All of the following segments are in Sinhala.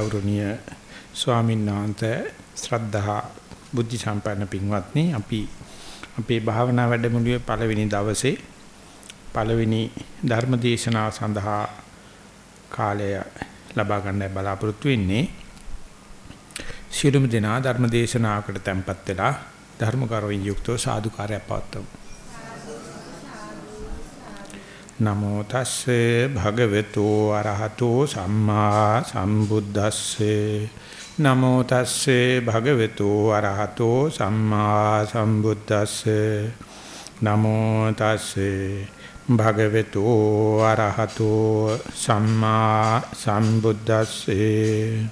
ගෞරවනීය ස්වාමීන් වහන්සේ ශ්‍රද්ධා බුද්ධ සම්පන්න පින්වත්නි අපි අපේ භාවනා වැඩමුළුවේ පළවෙනි දවසේ පළවෙනි ධර්ම දේශනාව සඳහා කාලය ලබා ගන්න බලාපොරොත්තු වෙන්නේ. සියලුම දෙනා ධර්ම දේශනාවකට tempත් වෙලා ධර්ම කරුවෙන් යුක්තව සාදුකාරය පවත්වමු. නමෝ තස්සේ භගවතු අරහතෝ සම්මා සම්බුද්දස්සේ. නමෝ තස්සේ භගවතු අරහතෝ සම්මා සම්බුද්දස්සේ. නමෝ තස්සේ භගවතු අරහතෝ සම්මා සම්බුද්දස්සේ.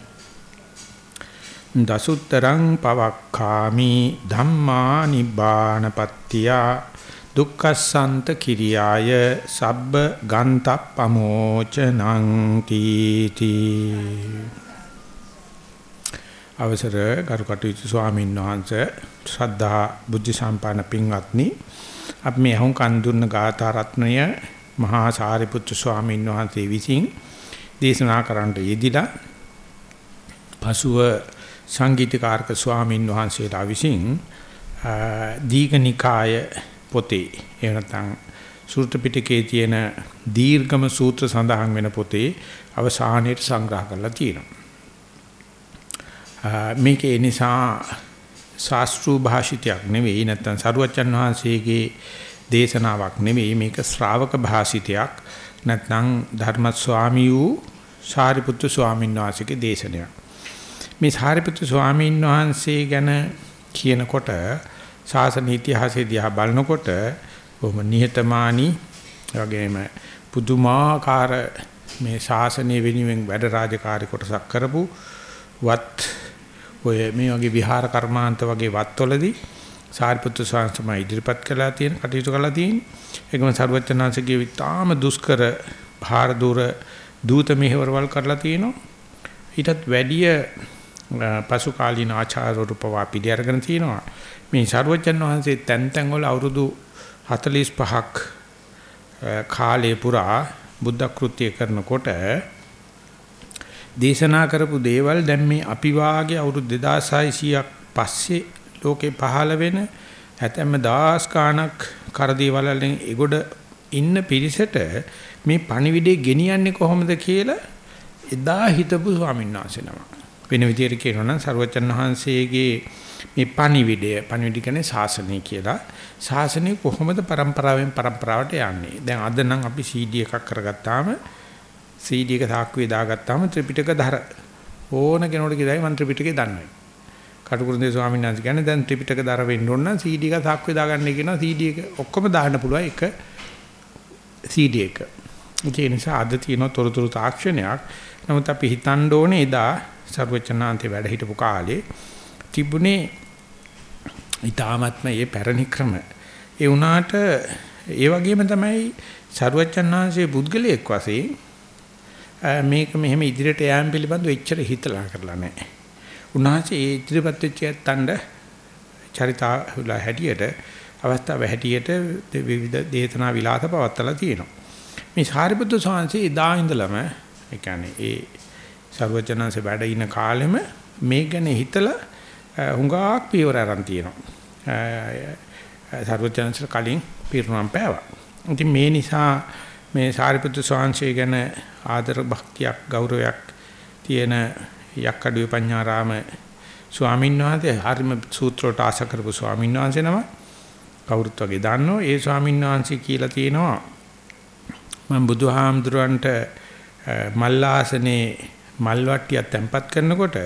දසුත්තරං පවක්ඛාමි ධම්මා නිබ්බානපත්තියා දුක්ඛසන්ත කිරියාය සබ්බ ගන්තප්පමෝචනං තීති. අවසර ගරුකටයුතු ස්වාමීන් වහන්සේ ශ්‍රද්ධා බුද්ධ සම්පන්න පින්වත්නි අපි මේ අහුන් කන් දුන්න ගාථා රත්නය මහා සාරිපුත්‍ර ස්වාමීන් වහන්සේ විසින් දේශනා කරන්නට යෙදිලා පසුව සංගීතකාරක ස්වාමීන් වහන්සේලා විසින් දීඝනිකාය පොතේ එහෙම නැත්නම් සූත්‍ර පිටකයේ තියෙන දීර්ඝම සූත්‍ර සඳහන් වෙන පොතේ අවසානයේ සංග්‍රහ කරලා තියෙනවා. මේක ඒ නිසා ශාස්ත්‍රීය භාෂිතයක් නෙවෙයි නැත්නම් සරුවච්චන් වහන්සේගේ දේශනාවක් නෙවෙයි මේක ශ්‍රාවක භාෂිතයක් නැත්නම් ධර්ම ස්වාමී වූ සාරිපුත්තු ස්වාමීන් වහන්සේගේ දේශනයක්. මේ සාරිපුත්තු ස්වාමීන් වහන්සේ ගැන කියනකොට ශාසන ඉතිහාසය දිහා බලනකොට බොහොම නිහතමානී වගේම පුදුමාකාර මේ ශාසනය වෙනුවෙන් වැඩ රාජකාරී කොටසක් කරපු වත් ඔය මේ වගේ විහාර කර්මාන්ත වගේ වත්වලදී සාරිපුත්‍ර ස්වාමීන් ඉදිරිපත් කළා තියෙන කටයුතු කළා තියෙන. ඒකම සර්වචනාංශගේ විතාම දුෂ්කර භාර දුර දූත මෙහෙවරවල් කරලා තියෙනවා. ඊටත් වැඩිය පසු කාලීන ආචාර්යවරු පවා පිළි අරගෙන තියෙනවා මේ සරුවචන් වහන්සේ තැන් තැන් වල අවුරුදු 45ක් කාලේ පුරා බුද්ධ කෘත්‍ය කරනකොට දේශනා කරපු දේවල් දැන් මේ අපි වාගේ අවුරුදු 2600ක් පස්සේ ලෝකේ පහළ වෙන හැතැම්ම දහස් ගාණක් කරදීවලෙන් එගොඩ ඉන්න පිරිසට මේ පණිවිඩේ ගෙනියන්නේ කොහොමද කියලා එදා හිතපු ස්වාමීන් වහන්සේ නම. වෙන විදිහට කියනවා නම් සරුවචන් වහන්සේගේ මේ පණිවිඩය පණිවිඩ කියන්නේ ශාසනය කියලා. ශාසනය කොහොමද પરම්පරාවෙන් પરම්පරාවට යන්නේ? දැන් අද නම් අපි CD එකක් කරගත්තාම CD එක තාක්කුවේ දාගත්තාම ත්‍රිපිටක ධර. ඕන කෙනෙකුට කියලායි මම ත්‍රිපිටකේ දන්නේ. කටුකුරුන්දේ ස්වාමීන් වහන්සේ කියන්නේ දැන් ත්‍රිපිටක ධර වෙන්න ඕන නම් CD එක තාක්කුවේ දාගන්නයි කියනවා. CD එක ඔක්කොම දාන්න පුළුවන් එක CD එක. ඒ නිසා අද තියෙන තොරතුරු තාක්ෂණයක්. නමුත් අපි හිතන්න ඕනේ එදා සර්වචනාන්තේ වැඩ හිටපු කාලේ තිබුණේ ඊ타ත්ම මේ පැරණි ක්‍රම. ඒ වුණාට ඒ වගේම තමයි සර්වචන්නාංශයේ පුද්ගලයෙක් වශයෙන් මේක මෙහෙම ඉදිරියට යෑම පිළිබඳව එච්චර හිතලා කරලා නැහැ. උන්වහන්සේ ඒ ඉදිරිපත් වෙච්ච යත්තන්ඩ චරිතාවල හැටියට අවස්ථාව හැටියට විවිධ දේතනා විලාස පවත්තලා තියෙනවා. මේ සාරිපුත්‍ර ස්වාමීන් එදා ඉඳලම ඒ කියන්නේ ඒ සර්වචනanse වැඩ ඉන කාලෙම මේ ගැන හිතලා හුඟක් පියවර aran තියෙනවා. සර්වචනanse කලින් පිරුණම් පෑවා. ඉතින් මේ නිසා මේ සාරිපුත්‍ර ස්වාමීන් ගැන ආදර භක්තියක් ගෞරවයක් තියෙන යක්කඩුවේ පඤ්ඤාරාම ස්වාමීන් වහන්සේ හරිම සූත්‍රයට ආශ කරපු ස්වාමීන් වහන්සේ නම කවුරුත් වගේ දන්නෝ ඒ ස්වාමීන් වහන්සේ කියලා තියෙනවා මම බුදුහාමුදුරන්ට මල්ලාසනේ මල් වට්ටියක් තැම්පත් කරනකොට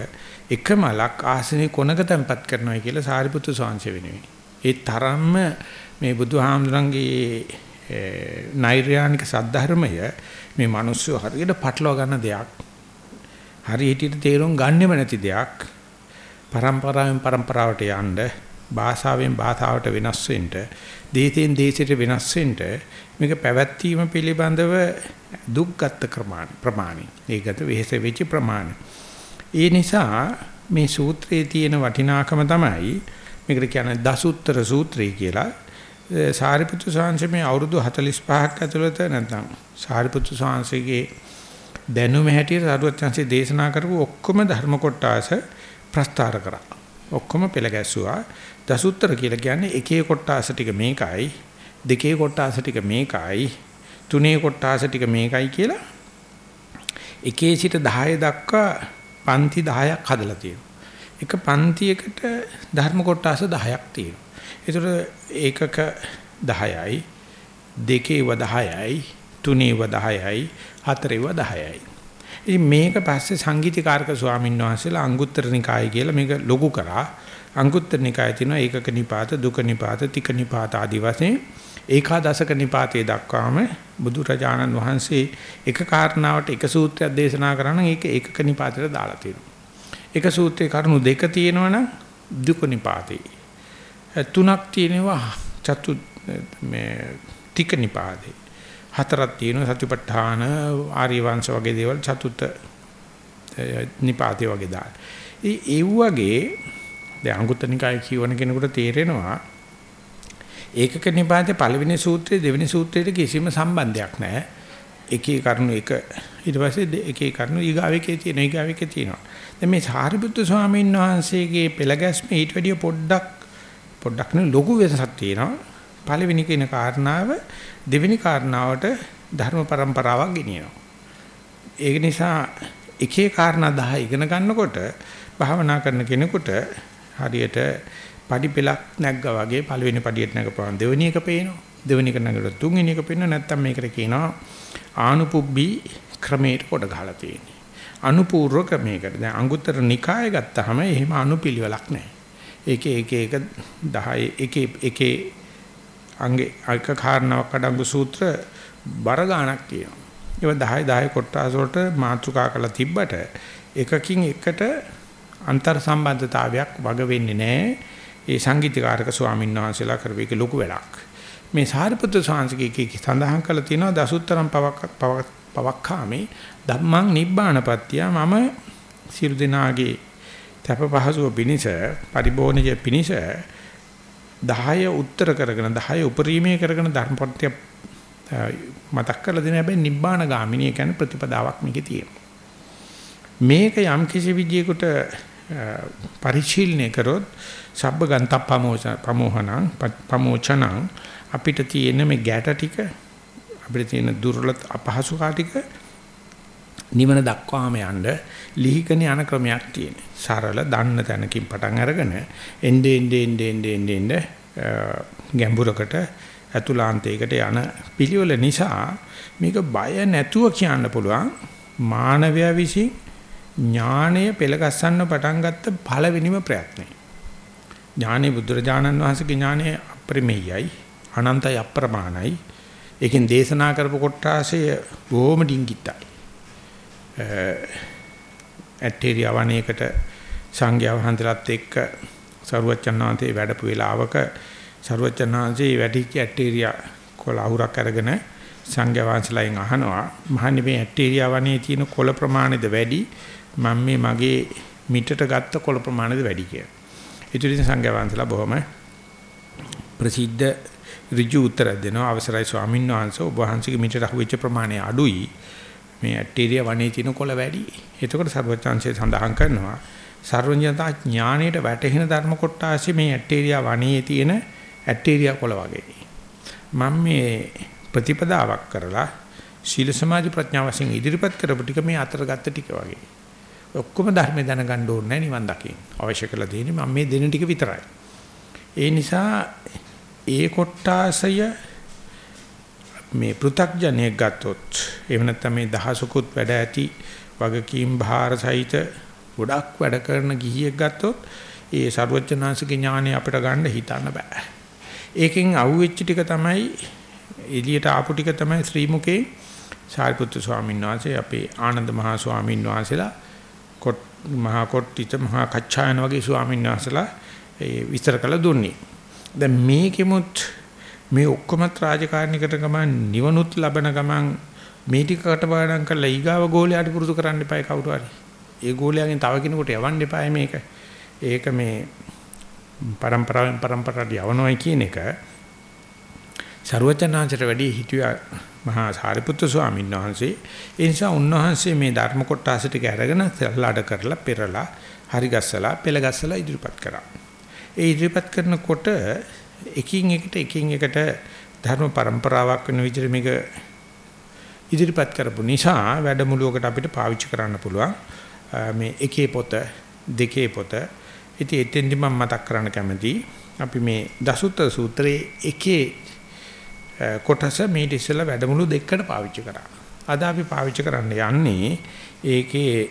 එක මලක් ආසනේ කොනක තැම්පත් කරනවා කියලා සාරිපුත්තු සාංශ වෙනුයි. ඒ තරම්ම මේ බුදුහාමුදුරන්ගේ නෛර්යානික සද්ධර්මය මේ මිනිස්සු හරියට පටලවා ගන්න දෙයක්. හරියට තේරුම් ගන්නෙම නැති දෙයක්. પરම්පරාවෙන් પરම්පරාවට යන්නේ භාෂාවෙන් භාෂාවට වෙනස් වෙන්න දේශයෙන් දේශයට වෙනස් වෙන්න මේක පැවැත්වීම පිළිබඳව දුක්ගත් ප්‍රමාණි ඒකට වෙහෙස වෙච්ච ප්‍රමාණි ඒ නිසා මේ සූත්‍රයේ තියෙන වටිනාකම තමයි මේකට කියන්නේ දසුත්තර සූත්‍රය කියලා සාරිපුත්‍ර සාංශ මේ අවුරුදු 45ක් ඇතුළත නැත්නම් සාරිපුත්‍ර සාංශගේ දැනුම හැටියට සරුවචන්සේ දේශනා කරපු ඔක්කොම ධර්ම කොටස ප්‍රස්තාර කරා. ඔක්කොම පෙළ ගැස්සුවා. දසුත්තර කියලා කියන්නේ එකේ කොටස ටික මේකයි, දෙකේ කොටස ටික මේකයි, තුනේ කොටස ටික මේකයි කියලා එකේ සිට 10 දක්වා පන්ති 10ක් හදලා තියෙනවා. එක පන්තියකට ධර්ම කොටස 10ක් තියෙනවා. ඒතර ඒකක 10යි, දෙකේව 10යි, තුනේව 10යි, හතරේව 10යි. ඉතින් මේක පස්සේ සංගීතකාරක ස්වාමීන් වහන්සේලා අංගුත්තර නිකාය කියලා මේක ලොකු කරා. අංගුත්තර නිකායේ තියෙනවා ඒකක නිපාත, දුක නිපාත, තික නිපාත ආදී වශයෙන් ඒකාදශක නිපාතයේ දක්වාම බුදුරජාණන් වහන්සේ එක කාරණාවට එක සූත්‍රයක් දේශනා කරා නම් ඒක ඒකක නිපාතයට දාලා තියෙනවා. එක සූත්‍රයේ කරුණු දෙක තියෙනවනම් දුක නිපාතේ. තුනක් තියෙනවා චතු මේ තික නිපාතේ. හතරක් තියෙනවා සතිපට්ඨාන ආර්ය වංශ වගේ දේවල් චතුත් නිපාතේ වගේ දාලා. ඒ වගේ දැන් අංගුත්තර නිකාය කියවන කෙනෙකුට තේරෙනවා ඒකක නිපාතේ පළවෙනි සූත්‍රයේ දෙවෙනි සූත්‍රයට කිසිම සම්බන්ධයක් නැහැ. එකේ කරුණු එක ඊට පස්සේ එකේ කරුණු ඊගාවෙකේ තියෙන ඊගාවෙකේ තියෙනවා. දැන් මේ සාරිපුත්තු ස්වාමීන් වහන්සේගේ පෙළගැස්ම ඊට වැඩිය පොඩ්ඩක් පොඩ්ඩක් නෙවෙයි ලොකු වෙනසක් තියෙනවා. පළවෙනි කියන කාරණාව දෙවෙනි කාරණාවට ධර්ම પરම්පරාවක් ගෙනියනවා. ඒක නිසා එකේ කාරණා 10 ඉගෙන ගන්නකොට භාවනා කරන කෙනෙකුට හරියට padi pelak නැග්ගා වගේ පළවෙනි padiයට නැගපුවාම දෙවෙනි එක පේනවා. දෙවෙනි එක නැගලා තුන්වෙනි එක පේනවා. නැත්තම් මේකට කියනවා ආනුපුබ්බි ක්‍රමයට කොට ගහලා තියෙන්නේ. අනුපූර්ව ක්‍රමයකට. දැන් අංගුත්තර නිකාය ගත්තාම එහෙම අනුපිළිවෙලක් නැහැ. ඒකේ එක එක 10 එකේ එකේ අංගේ එක කාරණාවක් අඩංගු සූත්‍ර බර ගණක් තියෙනවා. ඒවා 10 10 කොටස් වලට මාතෘකා කරලා තිබ්බට එකකින් එකට අන්තර් සම්බන්ධතාවයක් වග වෙන්නේ නැහැ. ඒ සංගීතකාරක ස්වාමීන් වහන්සේලා කරපු එක ලොකු වැඩක්. මේ සාරිපුත්‍ර ස්වාමීන්ගේ සඳහන් කරලා තියෙනවා දසුත්තරම් පවක් පවක්ඛාමේ ධම්මං නිබ්බානපත්තිය මම සියලු දෙනාගේ තප පහසුව පිනිස පරිභෝණජ පිනිස 10 උත්තර කරගෙන 10 උපරිමයේ කරගෙන ධර්මපත්‍ය මතක් කරලා දෙන හැබැයි නිබ්බාන ගාමිනී කියන්නේ ප්‍රතිපදාවක් මේකේ තියෙනවා. මේක යම් කිසි විදියකට පරිශීලනය කරොත් සබ්බ ගන්තප්පමෝචන පමෝහණං පමෝචනං අපිට තියෙන මේ ගැට ටික අපිට තියෙන දුර්ලභ අපහසුකම් ටික නිවන දක්වාම යන්න ලිහිකන යන ක්‍රමයක් තියෙන. සරල දන්න තැනකින් පටන් අරගෙන එnde ende ende ende ende ende ගැඹුරකට අතුලාන්තයකට යන පිළිවෙල නිසා මේක බය නැතුව කියන්න පුළුවන් මානවයා විසින් ඥාණය පෙළගස්සන්න පටන් ගත්ත පළවෙනිම ප්‍රයත්නය. ඥානෙ බුදුරජාණන් වහන්සේගේ ඥානෙ අපරිමේයයි අනන්තයි අප්‍රමාණයි. ඒකෙන් දේශනා කරපු කොටාසය බොහොම ඩිංගිතයි. ඇටේරියා වණේකට සංඝයා වහන්සේලාත් එක්ක සරුවචනාන්තේ වැඩපු වෙලාවක සරුවචනාන්සේ වැඩිච්ච ඇටේරියා කොළ අහුරක් අරගෙන සංඝයා වහන්සේලාගෙන් අහනවා මහන්නේ මේ ඇටේරියා වනේ තියෙන කොළ ප්‍රමාණයද වැඩි මම මේ මගේ මිටට ගත්ත කොළ ප්‍රමාණයද වැඩි කියලා. ඒ තුලින් සංඝයා වහන්සේලා බොහොම ප්‍රසිද්ධ ඍජු උත්තර දෙනවා අවසරයි ස්වාමීන් වහන්සේ ඔබ වහන්සේගේ මිටට අහුවෙච්ච ප්‍රමාණය අඩුයි මේ ඇටීරියා වනේ තියෙන කොළ වැඩි. එතකොට සර්වචාන්සේ සඳහන් කරනවා සර්වඥතා ඥාණයට වැටහෙන ධර්ම කොටාසේ මේ ඇටීරියා වනේ තියෙන ඇටීරියා කොළ වගේ. මම මේ ප්‍රතිපදාවක් කරලා ශීල සමාධි ප්‍රඥා වශයෙන් ඉදිරිපත් කරපු ටික මේ අතර ගත්ත ටික වගේ. ඔක්කොම ධර්මය දැනගන්න ඕනේ නිවන් දකින්න. අවශ්‍ය කරලා තියෙන්නේ මම මේ දෙන ටික විතරයි. ඒ නිසා ඒ කොටාසය මේ පෘ탁ජනෙක් ගත්තොත් එහෙම නැත්නම් මේ දහසකුත් වැඩ ඇති වගකීම් භාර සහිත ගොඩක් වැඩ කරන ගිහියෙක් ගත්තොත් ඒ ਸਰවඥාන්සේගේ ඥානය අපිට ගන්න හිතන්න බෑ. ඒකෙන් අහුවෙච්ච ටික තමයි එළියට ආපු ටික තමයි ශ්‍රී මුකේ සාරිපුත්තු ස්වාමීන් වහන්සේ අපේ ආනන්ද මහා ස්වාමීන් වහන්සේලා මහා කොට්ටිත මහා කච්චායන වගේ ස්වාමීන් වහන්සලා ඒ විස්තර කළ දුන්නේ. දැන් මේකෙමුත් මේ ඔක්කොමත් රාජකාරණිකට ගමන් නිවනුත් ලබන ගමන් මේ ටික කටපාඩම් කරලා ඊගාව ගෝලයට පුරුදු කරන්න එපායි කවුරු හරි. ඒ ගෝලයන්ගෙන් තව කෙනෙකුට යවන්න එපායි මේක. ඒක මේ પરම්පරාවෙන් પરම්පරාවට යවනවයි කියන එක ਸਰවචනාංශයට වැඩි හිතුවා මහා සාරිපුත්‍ර ස්වාමීන් වහන්සේ. ඒ නිසා උන්වහන්සේ මේ ධර්ම කොටස ටික අරගෙන සල්ලාඩ කරලා පෙරලා හරි ගස්සලා පෙළ ගස්සලා ඉදිරිපත් කරා. ඒ ඉදිරිපත් කරනකොට එකින් එකට එකින් එකට ධර්ම પરම්පරාවක් වෙන විදිහට මේක ඉදිරිපත් කරපු නිසා වැඩමුළුවකට අපිට පාවිච්චි කරන්න පුළුවන් මේ එකේ පොත දෙකේ පොත ඉතින් එතෙන්දි මම මතක් කරන්න කැමතියි අපි මේ දසුත්තර සූත්‍රයේ එකේ කොටස මේ ඉස්සෙල්ලා වැඩමුළු දෙකකට පාවිච්චි කරා. අද අපි පාවිච්චි කරන්න යන්නේ ඒකේ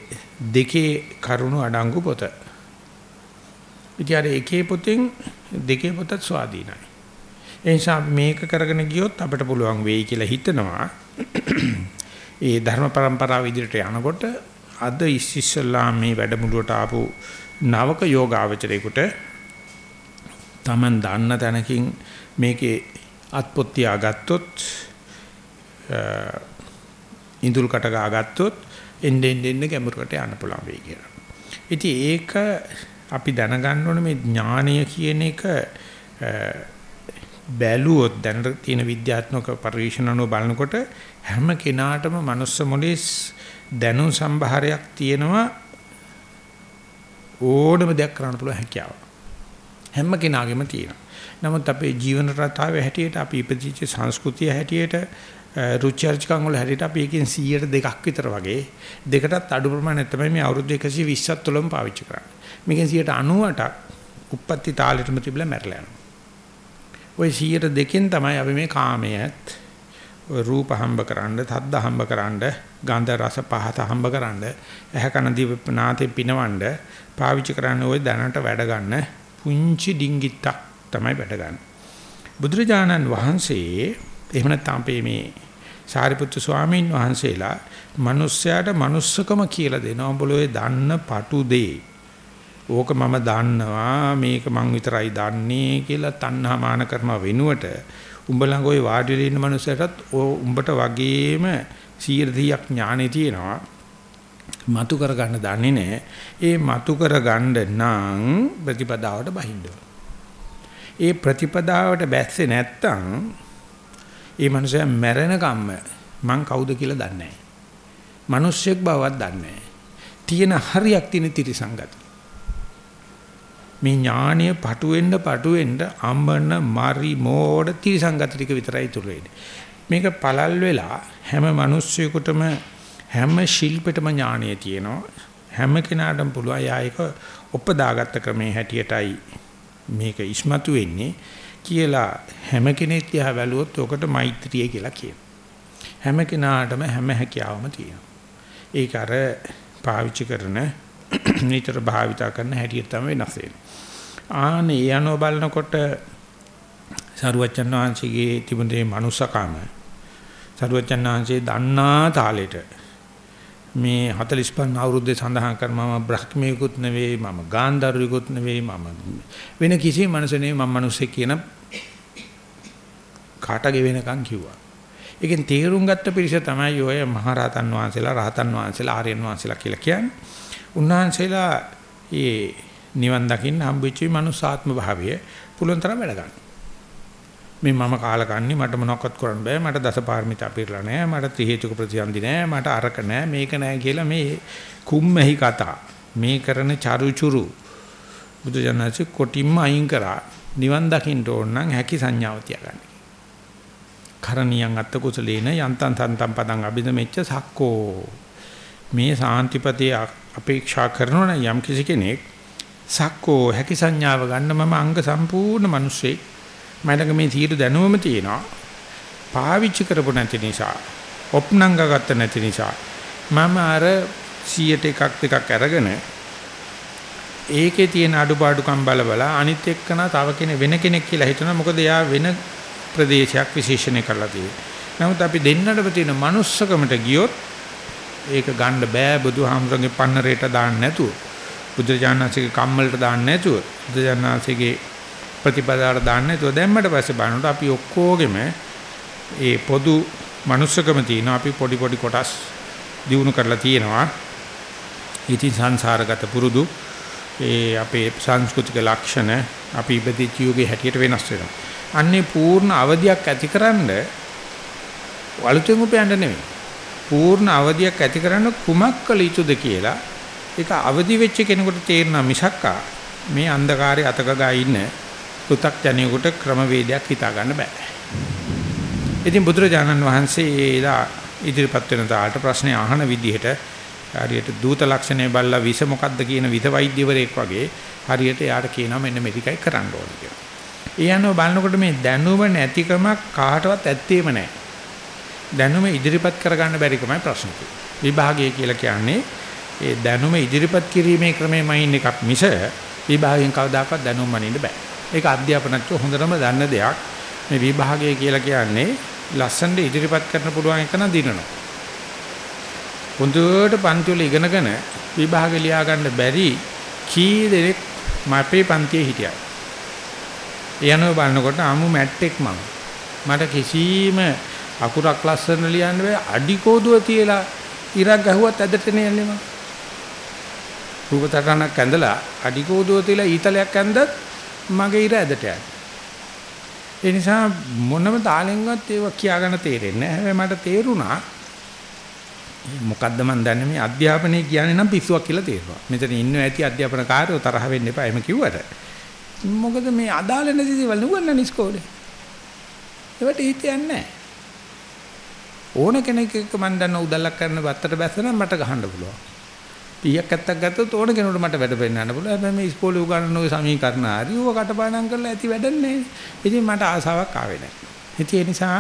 දෙකේ කරුණු අඩංගු පොත. ඉතින් අර එකේ පොතෙන් දෙකේ පොතත් ස්වාධීනයි. ඒ නිසා මේක කරගෙන ගියොත් අපිට පුළුවන් වෙයි කියලා හිතනවා. ඒ ධර්ම પરම්පරාව ඉදිරියට යනකොට අද ඉස්සෙල්ලා මේ වැඩමුළුවට ආපු නවක යෝගාවචරේකට Taman දන්න තැනකින් මේකේ අත්පොත් තියාගත්තොත් ඉඳුල් කට ගාගත්තොත් එන්නේ එන්නේ ගැඹුරකට යන්න පුළුවන් වෙයි කියලා. ඉතින් ඒක අපි දැනගන්න ඕනේ මේ ඥානය කියන එක බැලුවොත් දැනට තියෙන විද්‍යාත්මක පරිශන අනුව බලනකොට හැම කෙනාටම මනුස්ස මොලේ දැනුම් සම්භාරයක් තියෙනවා ඕනම දෙයක් කරන්න පුළුවන් හැකියාව. හැම කෙනාගේම තියෙනවා. නමුත් අපේ ජීවන රටාවේ හැටියට අපි ඉපදිච්ච සංස්කෘතිය හැටියට රුචි අරුචිකම් වල හැටියට අපි එකෙන් 100ට දෙකක් විතර වගේ දෙකටත් අඩු ප්‍රමාණයක් තමයි මේ අවුරුදු 120ක් තුළම පාවිච්චි කරන්නේ. මේකෙන් 90ට උප්පත්ති තාලෙටම තිබිලා මැරලා යනවා. ওই 100ට දෙකෙන් තමයි අපි මේ කාමයට රූප හම්බ කරන්න, තද්ද හම්බ කරන්න, ගන්ධ රස පහත හම්බ කරන්න, ඇහ කන දිව නාතේ පිනවන්න පාවිච්චි කරන්නේ ওই දැනට වැඩ ගන්න පුංචි ඩිංගිත්තක් තමයි වැඩ ගන්න. බුදුරජාණන් වහන්සේ එහෙම නැත්නම් අපේ මේ සාරිපුත්තු ස්වාමීන් වහන්සේලා මිනිස්සයාට manussකම කියලා දෙනවා. උඹලෝයේ දන්න පටු දේ. ඕක මම දන්නවා මේක මං විතරයි දන්නේ කියලා තණ්හා මාන කරන වෙනුවට උඹ ළඟ ওই වාඩි වෙලා ඉන්න මනුස්සයටත් උඹට වගේම 100ක් ඥානෙ තියෙනවා මතු කරගන්න දන්නේ නැහැ. ඒ මතු කරගන්න නම් ප්‍රතිපදාවට බහින්න ඕන. ඒ ප්‍රතිපදාවට බැස්සේ නැත්තම් ඒ මනුස්සයා මැරෙන කම්ම මං කවුද කියලා දන්නේ නැහැ. මිනිස්සෙක් බවවත් දන්නේ නැහැ. තියෙන හරියක් තියෙන ත්‍රිසංගත. මේ ඥානීය පටු වෙන්න පටු වෙන්න අම්බන මරි මෝඩ ත්‍රිසංගත ටික විතරයි ඉතුරු වෙන්නේ. මේක පළල් වෙලා හැම මිනිස්සෙකුටම හැම ශිල්පෙටම ඥානීය තියෙනවා. හැම කෙනාටම පුළුවන් යා එක උපදාගත්ත ක්‍රමේ හැටියටයි මේක ඉස්මතු වෙන්නේ කියලා හැම කෙනෙක් දිහා බැලුවොත් ඔකට මෛත්‍රිය කියලා කියනවා. හැම කෙනාටම හැම හැකියාවම තියෙනවා. ඒක අර පාවිච්චි කරන නිතර භාවිතා කරන හැටියට තමයි වෙනස් වෙන්නේ. ආනේ යනෝ බලනකොට සරුවචන් වහන්සේගේ තිබුණේ මනුස්සකම සරුවචන් වහන්සේ දන්නා තාලෙට මේ 45 අවුරුද්දේ සඳහන් කර මම බ්‍රහ්මියෙකුත් නෙවෙයි මම ගාන්ධාරියෙකුත් නෙවෙයි මම වෙන කිසි මනුස්ස නෙවෙයි මම මිනිස්සෙක් කියන කාටගේ වෙනකන් කිව්වා. ඒකෙන් තේරුම් ගත්ත පිරිස තමයි ඔය මහරහතන් වහන්සේලා රහතන් වහන්සේලා ආර්යයන් වහන්සේලා කියලා කියන්නේ. උන්වහන්සේලා මේ නිවන් දකින්න හම්බෙච්ච මනුසාත්ම භාවය පුළුවන් තරම් වැඩ ගන්න. මේ මම කාලකන්ණි මට මොනවක්වත් කරන්න බෑ මට දසපාරමිතා පිරලා නෑ මට ත්‍රි හේතුක ප්‍රතිසන්දි නෑ මට අරක නෑ මේක නෑ කියලා මේ කුම්මැහි කතා මේ කරන චරුචුරු. බුදුජානක කොටින්ම අයින් කරා නිවන් දකින්න ඕන නම් හැකි සංඥාව තියාගන්න. කරණියන් අත්ත කුසලේන යන්තං සන්තම් පදං අබිදමෙච්ච සක්කෝ. මේ සාන්තිපතේ අපේක්ෂා කරනවා යම් කිසි කෙනෙක් සක්කෝ හැකි සංඥාව ගන්න මම අංග සම්පූර්ණ මිනිස්සෙක් මයිලක මේ තීරු දැනුවම තියෙනවා. පාවිච්චි කරපො නැති නිසා, ඔප්නංග ගත්ත නැති නිසා මම අර 100ට එකක් දෙකක් අරගෙන ඒකේ තියෙන අඩුපාඩුකම් බල බල අනිත් එක්කන තව කෙනෙක් වෙන කෙනෙක් කියලා හිතනවා මොකද එයා වෙන ප්‍රදේශයක් විශේෂණය කරලා තියෙන්නේ. නමුත් අපි දෙන්නටම තියෙන manussකමට ගියොත් ඒක ගන්න බෑ බුදුහාමුදුරන්ගේ පන්නරේට දාන්න නැතුව බුදුජානනාංශගේ කම්මලට දාන්න නැතුව බුදුජානනාංශගේ ප්‍රතිපදාවට දාන්නේ නැතුව දැම්මට පස්සේ බලනකොට අපි ඔක්කොගෙම ඒ පොදු manussකම තියෙනවා අපි පොඩි පොඩි කොටස් දිනු කරලා තියෙනවා ඉතින් සංසාරගත පුරුදු ඒ අපේ සංස්කෘතික ලක්ෂණ අපි ඉපදිච්ච යුගයේ හැටියට වෙනස් වෙනවා. අන්නේ පූර්ණ අවධියක් ඇතිකරනද අලුතෙන් උපයන්න නෙමෙයි. පූර්ණ අවධියක් ඇති කරන්න කුමක් කළ යුතුද කියලා ඒක අවදි වෙච්ච කෙනෙකුට තේරෙනා මිසක්කා මේ අන්ධකාරයේ අතක ගා ඉන්න පෘ탁ජනියෙකුට ක්‍රමවේදයක් හිතා ගන්න බෑ. ඉතින් බුදුරජාණන් වහන්සේ ඒලා ඉදිරිපත් වෙන තාලට ප්‍රශ්නේ අහන විදිහට හරියට දූත ලක්ෂණය බල්ලා විස මොකද්ද කියන විද වෛද්‍යවරයෙක් වගේ හරියට යාට කියනවා මෙන්න මේකයි කරන්න ඕනේ කියලා. ඒ අනුව බලනකොට මේ දැනුම නැතිකමක් කාටවත් ඇත්තේම නැහැ. දැනුම ඉදිරිපත් කරගන්න බැරිකමයි ප්‍රශ්නේ. විභාගය කියලා කියන්නේ ඒ දැනුම ඉදිරිපත් කිරීමේ ක්‍රමෙමයින් එකක් මිස විභාගයෙන් කවදාකවත් දැනුම මනින්න බෑ. ඒක අධ්‍යාපනච්ච හොඳටම දන්න දෙයක්. මේ විභාගය කියලා කියන්නේ ලස්සනට ඉදිරිපත් කරන්න පුළුවන් එක නම් දිනනවා. හොඳට පන්ති වල ඉගෙනගෙන විභාග ලියා ගන්න බැරි කී දෙනෙක් මපේ පන්තියේ හිටියා. එයනෝ බලනකොට ආමු මැට්ටෙක් මම. මට කිසිම අකුරක් ලස්සන ලියන්න බෑ අඩි කෝදුව තියලා ඉරක් ගහුවත් ඇදට නෙන්නේ මම. රූප තරණක් ඇඳලා අඩි කෝදුව තියලා ඊතලයක් ඇඳත් මගේ ඉර ඇදට යනවා. ඒ නිසා මොනම තාලෙන්වත් ඒව කියාගන්න තේරෙන්නේ නැහැ. හැබැයි මට තේරුණා මොකද්ද මන් දන්නේ මේ අධ්‍යාපනය කියන්නේ නම් පිස්සුවක් කියලා තේරුණා. මෙතන ඉන්න ඇති අධ්‍යාපන කාර්යෝ තරහ වෙන්න එපා එහෙම කිව්වට. මොකද මේ අදාළ නැති දේවල් නුවන්න නිස්කෝලේ. ඒවට හිතන්නේ නැහැ. ඕන කෙනෙක් එක්ක මන් දන්න උදල්ලක් කරන බත්තට බැස්සනම් මට ගහන්න පුළුවන්. පීයක් ඇත්තක් ගත්තොත් ඕන කෙනෙකුට මට වැඩ පෙන්නන්න පුළුවන්. හැබැයි මේ ඉස්කෝලේ උගන්වන ওই සමීකරණ හරි ඌව කටපාඩම් කරලා ඇති වැඩක් නැහැ. ඉතින් මට ආසාවක් ආවේ නැහැ. ඉතින් ඒ නිසා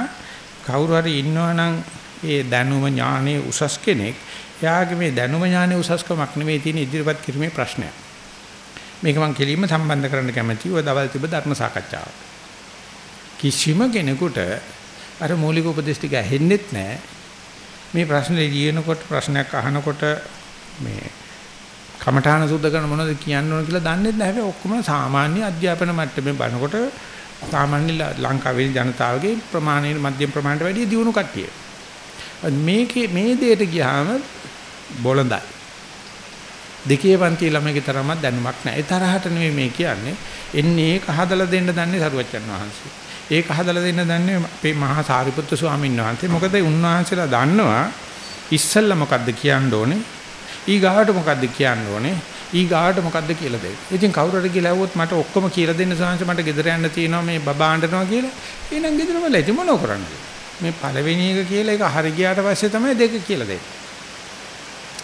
කවුරු හරි ඉන්නවනම් ඒ දැනුම ඥානෙ උසස් කෙනෙක් එයාගේ මේ දැනුම ඥානෙ උසස්කමක් නෙමෙයි තියෙන ඉදිරිපත් කිරීමේ ප්‍රශ්නයක්. මේක මම කෙලින්ම සම්බන්ධ කරන්න කැමතියි ඔය දවල් තිබ්බ ධර්ම සාකච්ඡාව. කිසිම කෙනෙකුට අර මූලික උපදේශ ටික ඇහෙන්නෙත් නැහැ. මේ ප්‍රශ්නේ ලියනකොට ප්‍රශ්නයක් අහනකොට මේ කමඨාන සුද්ධ කරන මොනවද කියන්න ඕන කියලා දන්නේ නැහැ. හැබැයි ඔක්කොම සාමාන්‍ය අධ්‍යාපන මට්ටමේ බලනකොට සාමාන්‍ය ලංකාවේ ජනතාවගේ ප්‍රමාණයට මධ්‍යම ප්‍රමාණයට වැඩිය දියුණු කට්ටිය. මේකේ මේ දෙයට ගියාම බොළඳයි. දෙකේ පන්ති ළමයිගේ තරමක් දැනුමක් නැහැ. ඒ තරහට නෙමෙයි මේ කියන්නේ. එන්නේ ඒක හදලා දෙන්න දන්නේ සරුවච්චන් වහන්සේ. ඒක හදලා දෙන්න දන්නේ අපේ මහා සාරිපුත්තු ස්වාමීන් වහන්සේ. මොකද උන්වහන්සේලා දන්නවා ඉස්සල්ලා මොකද්ද කියන්න ඕනේ ඊගාවට මොකද්ද කියන්න ඕනේ? ඊගාවට මොකද්ද කියලා දෙන්න. ඉතින් කවුරු හරි කියලා ඇහුවොත් මට ඔක්කොම කියලා දෙන්න සාංශ මට ගෙදර යන්න තියෙනවා මේ බබා අඬනවා කියලා. එහෙනම් ගෙදර වල ඉතින් මොනව කරන්නේ? මේ පළවෙනි එක කියලා එක හරි ගියාට පස්සේ තමයි දෙක කියලා දෙන්නේ.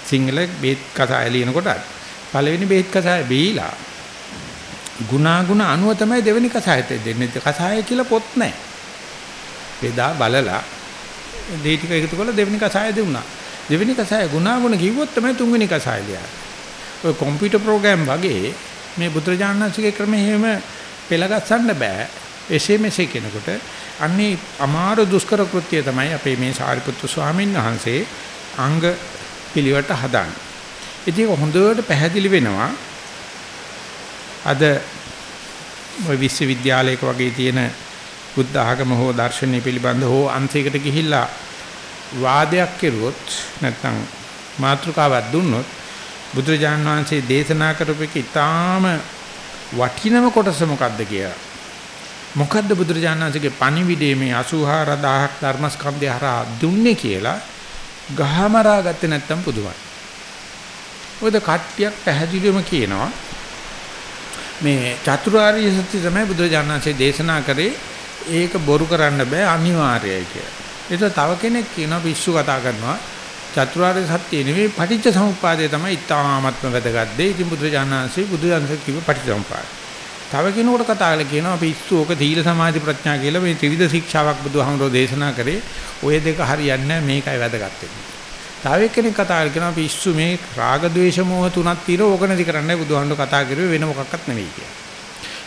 සිංහල බේත් කතා එළිනකොට පළවෙනි බේත් කතාය බීලා ගුණාගුණ අනුව තමයි දෙවෙනි කසායත දෙන්නේ. කසාය කියලා පොත් නැහැ. බෙදා බලලා දේ ටික එකතු කරලා දෙවෙනි කසාය දුන්නා. දෙවෙනි කසාය ගුණාගුණ කිව්වොත් තමයි තුන්වෙනි කසාය ලියන්නේ. ඔය කම්පියුටර් ප්‍රෝග්‍රෑම් වගේ මේ බුද්ධජානනාංශිකේ ක්‍රමය එහෙම පෙළගස්සන්න බෑ. එසේ මෙසේ කෙනෙකුට අන්නේ අමාරු දුෂ්කර කෘත්‍යය තමයි අපේ මේ සාරිපුත්තු ස්වාමීන් වහන්සේ අංග පිළිවෙලට හදාන්නේ. ඉතින් හොඳට පැහැදිලි වෙනවා අද ওই විශ්වවිද්‍යාලයක වගේ තියෙන බුද්ධ ආගම හෝ දර්ශනය පිළිබඳ හෝ අන්තිකට ගිහිල්ලා වාදයක් කෙරුවොත් නැත්නම් මාතෘකාවක් දුන්නොත් බුදුරජාණන් වහන්සේ දේශනා කරපු එක ඊටාම වටිනම කොටස මොකද්ද කියලා. මොකද්ද බුදුරජාණන් වහන්සේගේ පණිවිඩයේ මේ 84000ක් ධර්මස්කන්ධය හරහා දුන්නේ කියලා ගහමරා ගත්තේ නැත්තම් පුදුමයි. ඔයද කට්ටියක් පැහැදිලිවම කියනවා මේ චතුරාර්ය සත්‍ය තමයි බුදුරජාණන් වහන්සේ දේශනා කරේ ඒක බොරු කරන්න බෑ අනිවාර්යයි කියලා. ඒක තව කෙනෙක් කියනවා පිස්සු කතා කරනවා. චතුරාර්ය සත්‍ය නෙමෙයි පටිච්ච සමුප්පාදය තමයි ඉතාමත්ම වැදගත් දේ. ඉතින් බුදුරජාණන්සේ බුදුරජාණන්සේ කිව්ව පටිච්ච සමුප්පාදය. තව කෙනෙකුට කතා කරලා කියනවා අපි ඉස්සු ඕක තීල සමාධි ප්‍රඥා කියලා මේ ත්‍රිවිධ ශික්ෂාවක් බුදුහාමුදුරෝ දේශනා කරේ. ওই දෙක හරියන්නේ මේකයි වැදගත් වෙන්නේ. තව එක්කෙනෙක් කතා කරගෙන අපි ඉස්සු මේ රාග ద్వේෂ මෝහ තුනක් తీර ඕක නැති කරන්නයි බුදුහාමුදුර කතා කරුවේ වෙන මොකක්වත් නෙවෙයි කියලා.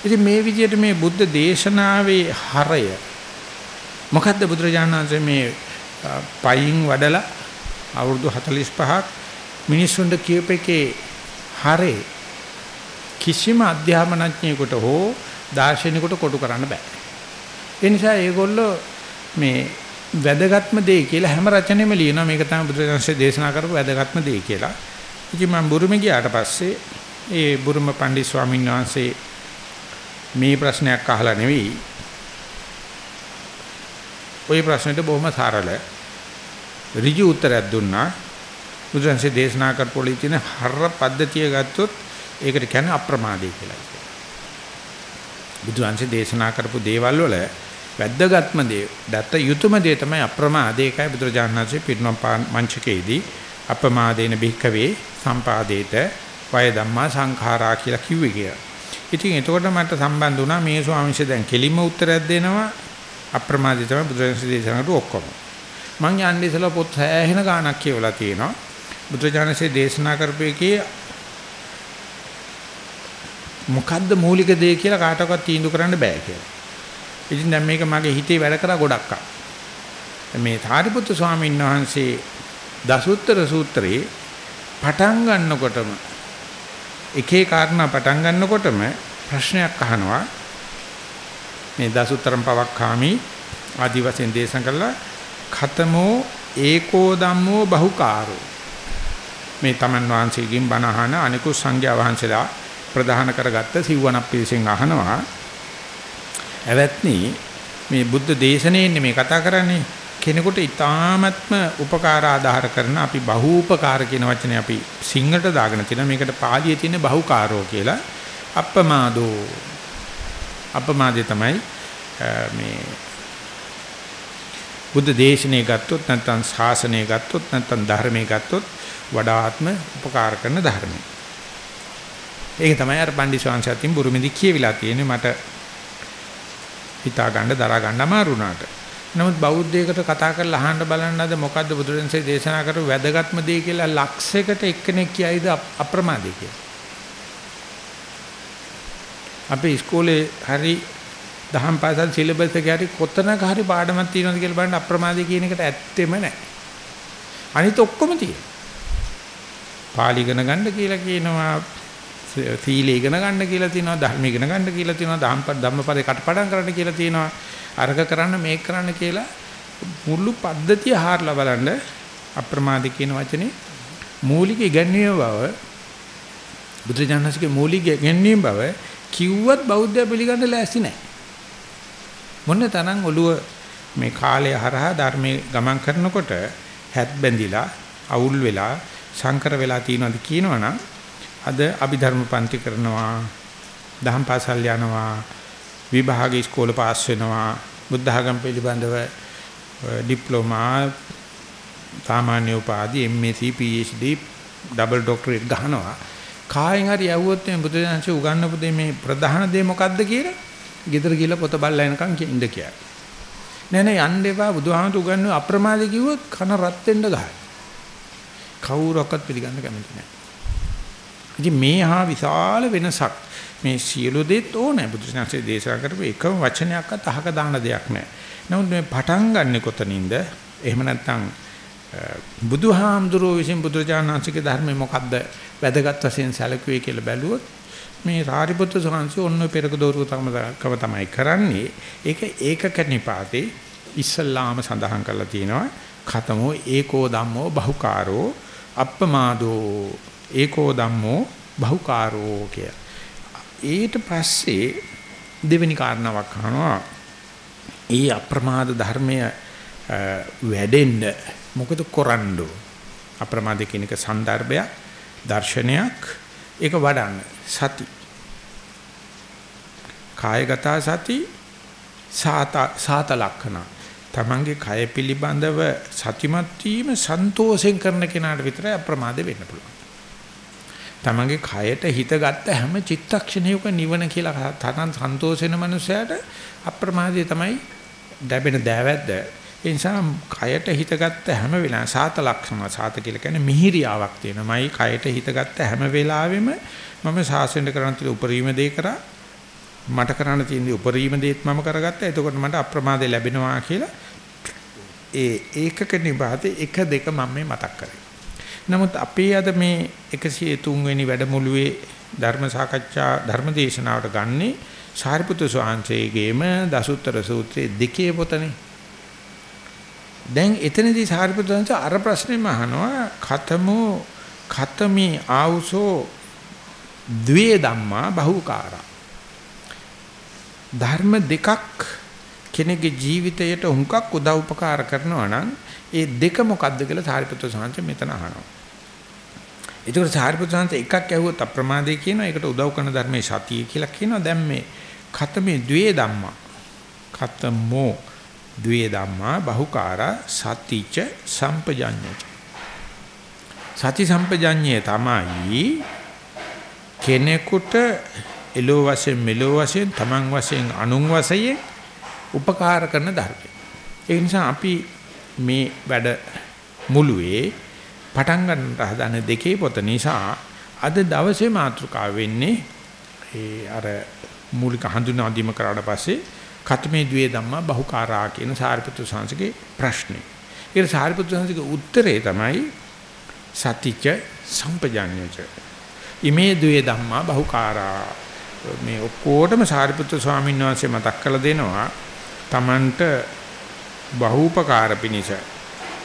ඉතින් මේ විදිහට මේ බුද්ධ දේශනාවේ හරය මොකද්ද බුදුරජාණන් වහන්සේ මේ පයින් වඩලා අවුරුදු 45ක් මිනිස්සුන්ට කියපේකේ හරේ කිසිම අධ්‍යාපනඥයෙකුට හෝ දාර්ශනිකයෙකුට කොටු කරන්න බෑ. ඒ නිසා ඒගොල්ලෝ මේ වැදගත්ම දේ කියලා හැම රචනෙම ලියනවා මේක තමයි බුදුරජාණන්සේ දේශනා කරපු වැදගත්ම දේ කියලා. ඉතින් මම බුරුම ගියාට පස්සේ ඒ බුරුම පණ්ඩිත ස්වාමීන් වහන්සේ මේ ප්‍රශ්නයක් අහලා නෙවෙයි ওই ප්‍රශ්නෙට බොහොම සරල ඍජු උත්තරයක් දුන්නා. බුදුන්සේ දේශනා කරපොලි තියෙන හර පද්ධතිය ගත්තොත් ඒකට කියන්නේ අප්‍රමාදේ කියලා. බුදුන්සේ දේශනා කරපු දේවල් වල වැද්දගත්ම දේ, දත්ත යුතුයම දේ තමයි අප්‍රමාදේ. ඒකයි බුදුරජාණන් වහන්සේ පිරිනම් මංචකේදී අපමාදේන බික්කවේ සම්පාදේත වය ධම්මා සංඛාරා කියලා කිව්වේ කියලා. ඉතින් එතකොට මට සම්බන්ධ වුණා මේ ස්වාමීන් දැන් කෙලින්ම උත්තරයක් දෙනවා අප්‍රමාදී තමයි බුදුරජාණන් දේශනා කරපු ඔක්කොම. මං යන්නේ ඉතලා පොත් සෑහෙන ගාණක් කියවලා තියෙනවා. බුදුරජාණන්සේ දේශනා කරපු එකේ මොකද්ද මූලික දේ කියලා කාටවත් තීන්දුව කරන්න බෑ කියලා. ඉතින් දැන් මේක මගේ හිතේ වැඩ කරා ගොඩක් ආ. මේ ධාරිපුත්තු ස්වාමීන් වහන්සේ දසුත්තර සූත්‍රයේ පටන් ගන්නකොටම එකේ කාරණා පටන් ගන්නකොටම ප්‍රශ්නයක් අහනවා මේ දසුත්තරම් පවක්ඛාමි ආදි වශයෙන් දේශනා කළා. khතමෝ ඒකෝ ධම්මෝ බහුකාරෝ. මේ තමන් වහන්සේගෙන් බණ අහන අනිකුත් සංඝයා වහන්සේලා ප්‍රධාන කරගත්ත සිව්වනක් පිළිසෙන් අහනවා. ඇවැත්නි මේ බුද්ධ දේශනේන්නේ මේ කතා කරන්නේ. කෙනෙකුට ඊ타ත්ම උපකාර ආධාර කරන අපි බහූපකාර කියන වචනේ අපි සිංහලට දාගෙන තියෙනවා. මේකට පාලියේ තියෙන බහුකාරෝ කියලා. අප්පමාදෝ. අප්පමාදේ තමයි මේ බුද්ධ දේශනේ ගත්තොත් නැත්නම් ශාසනය ගත්තොත් නැත්නම් ධර්මයේ ගත්තොත් වඩාත්ම උපකාර කරන ධර්මයි ඒක තමයි අර පන්දිස්වාංශයන් බුරුමෙදි කියවිලා තියෙන්නේ මට හිතා ගන්න දරා ගන්න අමාරු වුණාට. නමුත් බෞද්ධයෙකුට කතා කරලා අහන්න බලන්නද මොකද්ද බුදුරජාණන්සේ දේශනා කරපු වැදගත්ම දේ කියලා ලක්ෂයකට එක්කෙනෙක් කියයිද අප්‍රමාදී කියලා. අපේ ඉස්කෝලේ හරි දහම් පාසල් සිලබස් එකේ හරි කොතනක හරි පාඩමක් තියෙනවද කියලා බලන්න අප්‍රමාදී කියන එකට ඇත්තෙම නැහැ. අනිත ඔක්කොම තියෙනවා. පාලි ඉගෙන ගන්න කියලා කියනවා සීලය ඉගෙන ගන්න කියලා තියෙනවා ධර්ම ඉගෙන ගන්න කියලා තියෙනවා ධම්ප ධම්මපදේ කටපාඩම් කරන්න කියලා තියෙනවා අර්ග කරන්න මේක කරන්න කියලා මුළු පද්ධතිය හාරලා බලන්න අප්‍රමාදී කියන වචනේ මූලික ඉගැන්වීම බව බුදුජානකගේ මූලික ඉගැන්වීම බව කිව්වත් බෞද්ධය පිළිගන්න ලෑස්ති නැහැ මොන තරම් ඔළුව මේ කාලය හරහා ධර්මයේ ගමන් කරනකොට හැත් බැඳිලා අවුල් වෙලා සංකර වෙලා තියෙනවද කියනවනම් අද අභිධර්ම පන්ති කරනවා දහම් පාසල් යනවා විභාග ඉස්කෝල පාස් වෙනවා බුද්ධ ධර්ම පිළිබඳව ඩිප්ලෝමා සාමාන්‍ය උපාධි MSc PhD ඩබල් ડોක්ටරේට් ගහනවා. කායෙන් හරි යවුවොත් මේ බුදුදහමේ උගන්වපු දේ මේ ප්‍රධාන දේ මොකද්ද කියලා? ගෙදර ගිහලා පොත බලලා එනකන් ඉඳ කියලා නෑ නෑ යන්න එපා. බුදුහාමතු උගන්වන අප්‍රමාදී කිව්වොත් කන රත් වෙන්න ගහයි. කවුරක්වත් පිළිගන්න කැමති නෑ. ඉතින් මේ හා විශාල වෙනසක්. මේ සියලු දෙත් ඕනේ. බුදුසසුනේ දේශනා කරපු එකම වචනයක්වත් අහක දාන දෙයක් නැහැ. නමුත් මේ පටන් ගන්නෙ කොතනින්ද? එහෙම නැත්නම් බුදුහාමුදුරුවෝ විසින් බුදුරජාණන්සේගේ ධර්මය මොකද්ද වැදගත් වශයෙන් සැලකුවේ කියලා බැලුවොත් මේ රාරිපුත්‍ර සෝහන්සේ ඔන්න පෙරක දෝරුව තමයි කරන්නේ. ඒක ඒකක නිපාතේ ඉස්සල්ලාම සඳහන් කරලා තියෙනවා. khතමෝ ඒකෝ ධම්මෝ බහුකාරෝ අප්පමාදෝ ඒකෝ ධම්මෝ බහුකාරෝ කිය. ඊට පස්සේ දෙවෙනි කාරණාවක් අහනවා. ඒ අප්‍රමාද ධර්මය වැඩෙන්න මොකද කරන්නේ? අප්‍රමාද කියන එක સંદર્ભයක්, දර්ශනයක්. ඒක වඩන්න සති. කායගත සති සාත සාත ලක්ෂණ. Tamange කය පිළිබඳව සතිමත් වීම සන්තෝෂෙන් කරන කෙනාට විතරයි අප්‍රමාද වෙන්න පුළුවන්. තමන්ගේ කයට හිත ගත්ත හැම චිත්තක්ෂණයක නිවන කියලා තනන් සන්තෝෂ වෙන මනුස්සයාට අප්‍රමාදයේ තමයි දැබෙන දෑවැද්ද ඒ නිසා කයට හිත ගත්ත හැම වෙලාවෙම සාත ලක්ෂණ සාත කියලා කියන්නේ මිහිරියාවක් තියෙනමයි කයට හිත ගත්ත හැම වෙලාවෙම මම සාසෙන්ද කරන්න තියෙන උපරිම දේ කරා මට කරන්න තියෙන උපරිම දේත් මම කරගත්තා. එතකොට මට අප්‍රමාදේ ලැබෙනවා කියලා ඒ ඒකක නිපාතේ එක දෙක මම මේ මතක් කරේ. නමුත් අපේ අද මේ 103 වෙනි වැඩමුළුවේ ධර්ම සාකච්ඡා ධර්ම දේශනාවට ගන්නේ සාරිපුත්‍ර ස්වාමීන්ගේම දසුත්තර සූත්‍රයේ දෙකේ පොතනේ. දැන් එතනදී සාරිපුත්‍ර ස්වාමීන් අර ප්‍රශ්නේම අහනවා ඛතමෝ ඛතමි ආවුසෝ ද්වේ ධම්මා බහුකාරා. ධර්ම දෙකක් කෙනෙකුගේ ජීවිතයට හුඟක් උදව් උපකාර කරනවා නම් ඒ දෙක මොකද්ද කියලා සාරිපුත්‍ර සාංශ මෙතන අහනවා. ඒකට සාරිපුත්‍ර සාංශ එකක් ඇහුවොත් අප්‍රමාදේ කියනවා. ඒකට උදව් කරන ධර්මයේ සතිය කියලා කියනවා. දැන් මේ කතමේ ද්වේ ධම්මා. කතමෝ ද්වේ ධම්මා බහුකාරා සතිච සම්පජඤ්ඤච. සති සම්පජඤ්ඤය තමයි කෙනෙකුට එලෝ වශයෙන් මෙලෝ වශයෙන් තමන් වශයෙන් අනුන් වශයෙන් උපකාර කරන ධර්මය. ඒ නිසා අපි මේ වැඩ මුළුවේ පටන් ගන්න හදන දෙකේ පොත නිසා අද දවසේ මාතෘකාව වෙන්නේ ඒ අර මූලික හඳුනා දීම කරාට පස්සේ කතමේ ද්වේ ධම්මා බහුකාරා කියන සාරිපුත්‍ර සංසගේ ප්‍රශ්නේ. ඒක සාරිපුත්‍ර සංසගේ උත්තරේ තමයි සතිච සම්පජාඤ්ඤච. ඉමේ ද්වේ ධම්මා බහුකාරා මේ ඔක්කොටම සාරිපුත්‍ර ස්වාමීන් වහන්සේ මතක් කරලා දෙනවා Tamanට බහූපකාර පිනිස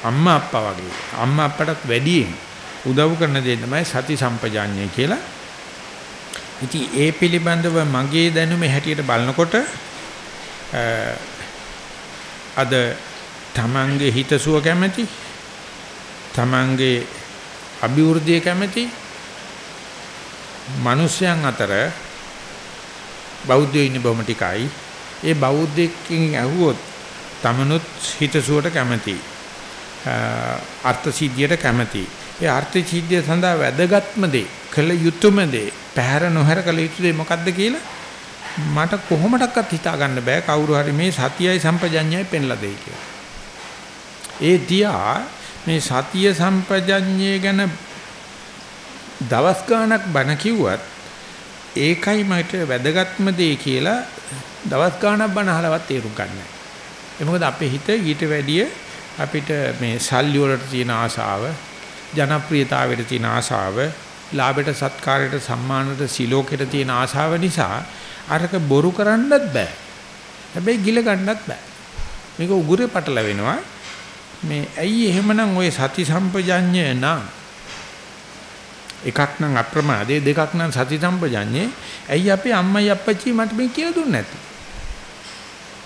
අම්මා අප්පා වගේ අම්මා අප්පටත් වැඩියෙන් උදව් කරන දේ තමයි සති සම්පජාඤ්ඤය කියලා. ඉතින් ඒ පිළිබඳව මගේ දැනුමේ හැටියට බලනකොට අද තමන්ගේ හිතසුව කැමැති තමන්ගේ අභිවෘද්ධිය කැමැති මිනිස්යන් අතර බෞද්ධයෝ ඉන්නේ බොහොම ටිකයි. ඒ බෞද්ධෙක්ගෙන් ඇහුවොත් තමනුත් හිතසුවට කැමැති. අර්ථ සිද්ධියට කැමැති. ඒ අර්ථ සිද්ධිය සඳහා වැදගත්ම දේ, කළ යුතුයම දේ, පැහැර නොහැර කළ යුතු දේ මොකද්ද කියලා මට කොහොමඩක්වත් හිතා ගන්න බෑ කවුරු හරි මේ සතියයි සම්පජඤ්ඤයයි පෙන්ලා දෙයි කියලා. ඒ දියා මේ සතිය සම්පජඤ්ඤය ගැන දවස් ගාණක් බණ කිව්වත් ඒකයි මට වැදගත්ම දේ කියලා දවස් ගාණක් බණ අහලවත් තේරුම් ගන්න නැහැ. ඒ මොකද අපේ හිත ඊට වැඩිය අපිට මේ සල්ලි වලට තියෙන ආශාව, ජනප්‍රියතාවයට තියෙන ආශාව, ලාභයට සත්කාරයට සම්මානයට සිලෝකයට තියෙන ආශාව නිසා අරක බොරු කරන්නත් බෑ. හැබැයි ගිල ගන්නත් බෑ. මේක උගුරේ පටල වෙනවා. මේ ඇයි එහෙමනම් ওই සති සම්පජඤ්ඤය නම් එකක් නම් අප්‍රමාදේ දෙකක් නම් සති සම්පජඤ්ඤේ ඇයි අපේ අම්මයි අප්පච්චි මට මේ කියලා දුන්නේ නැත්තේ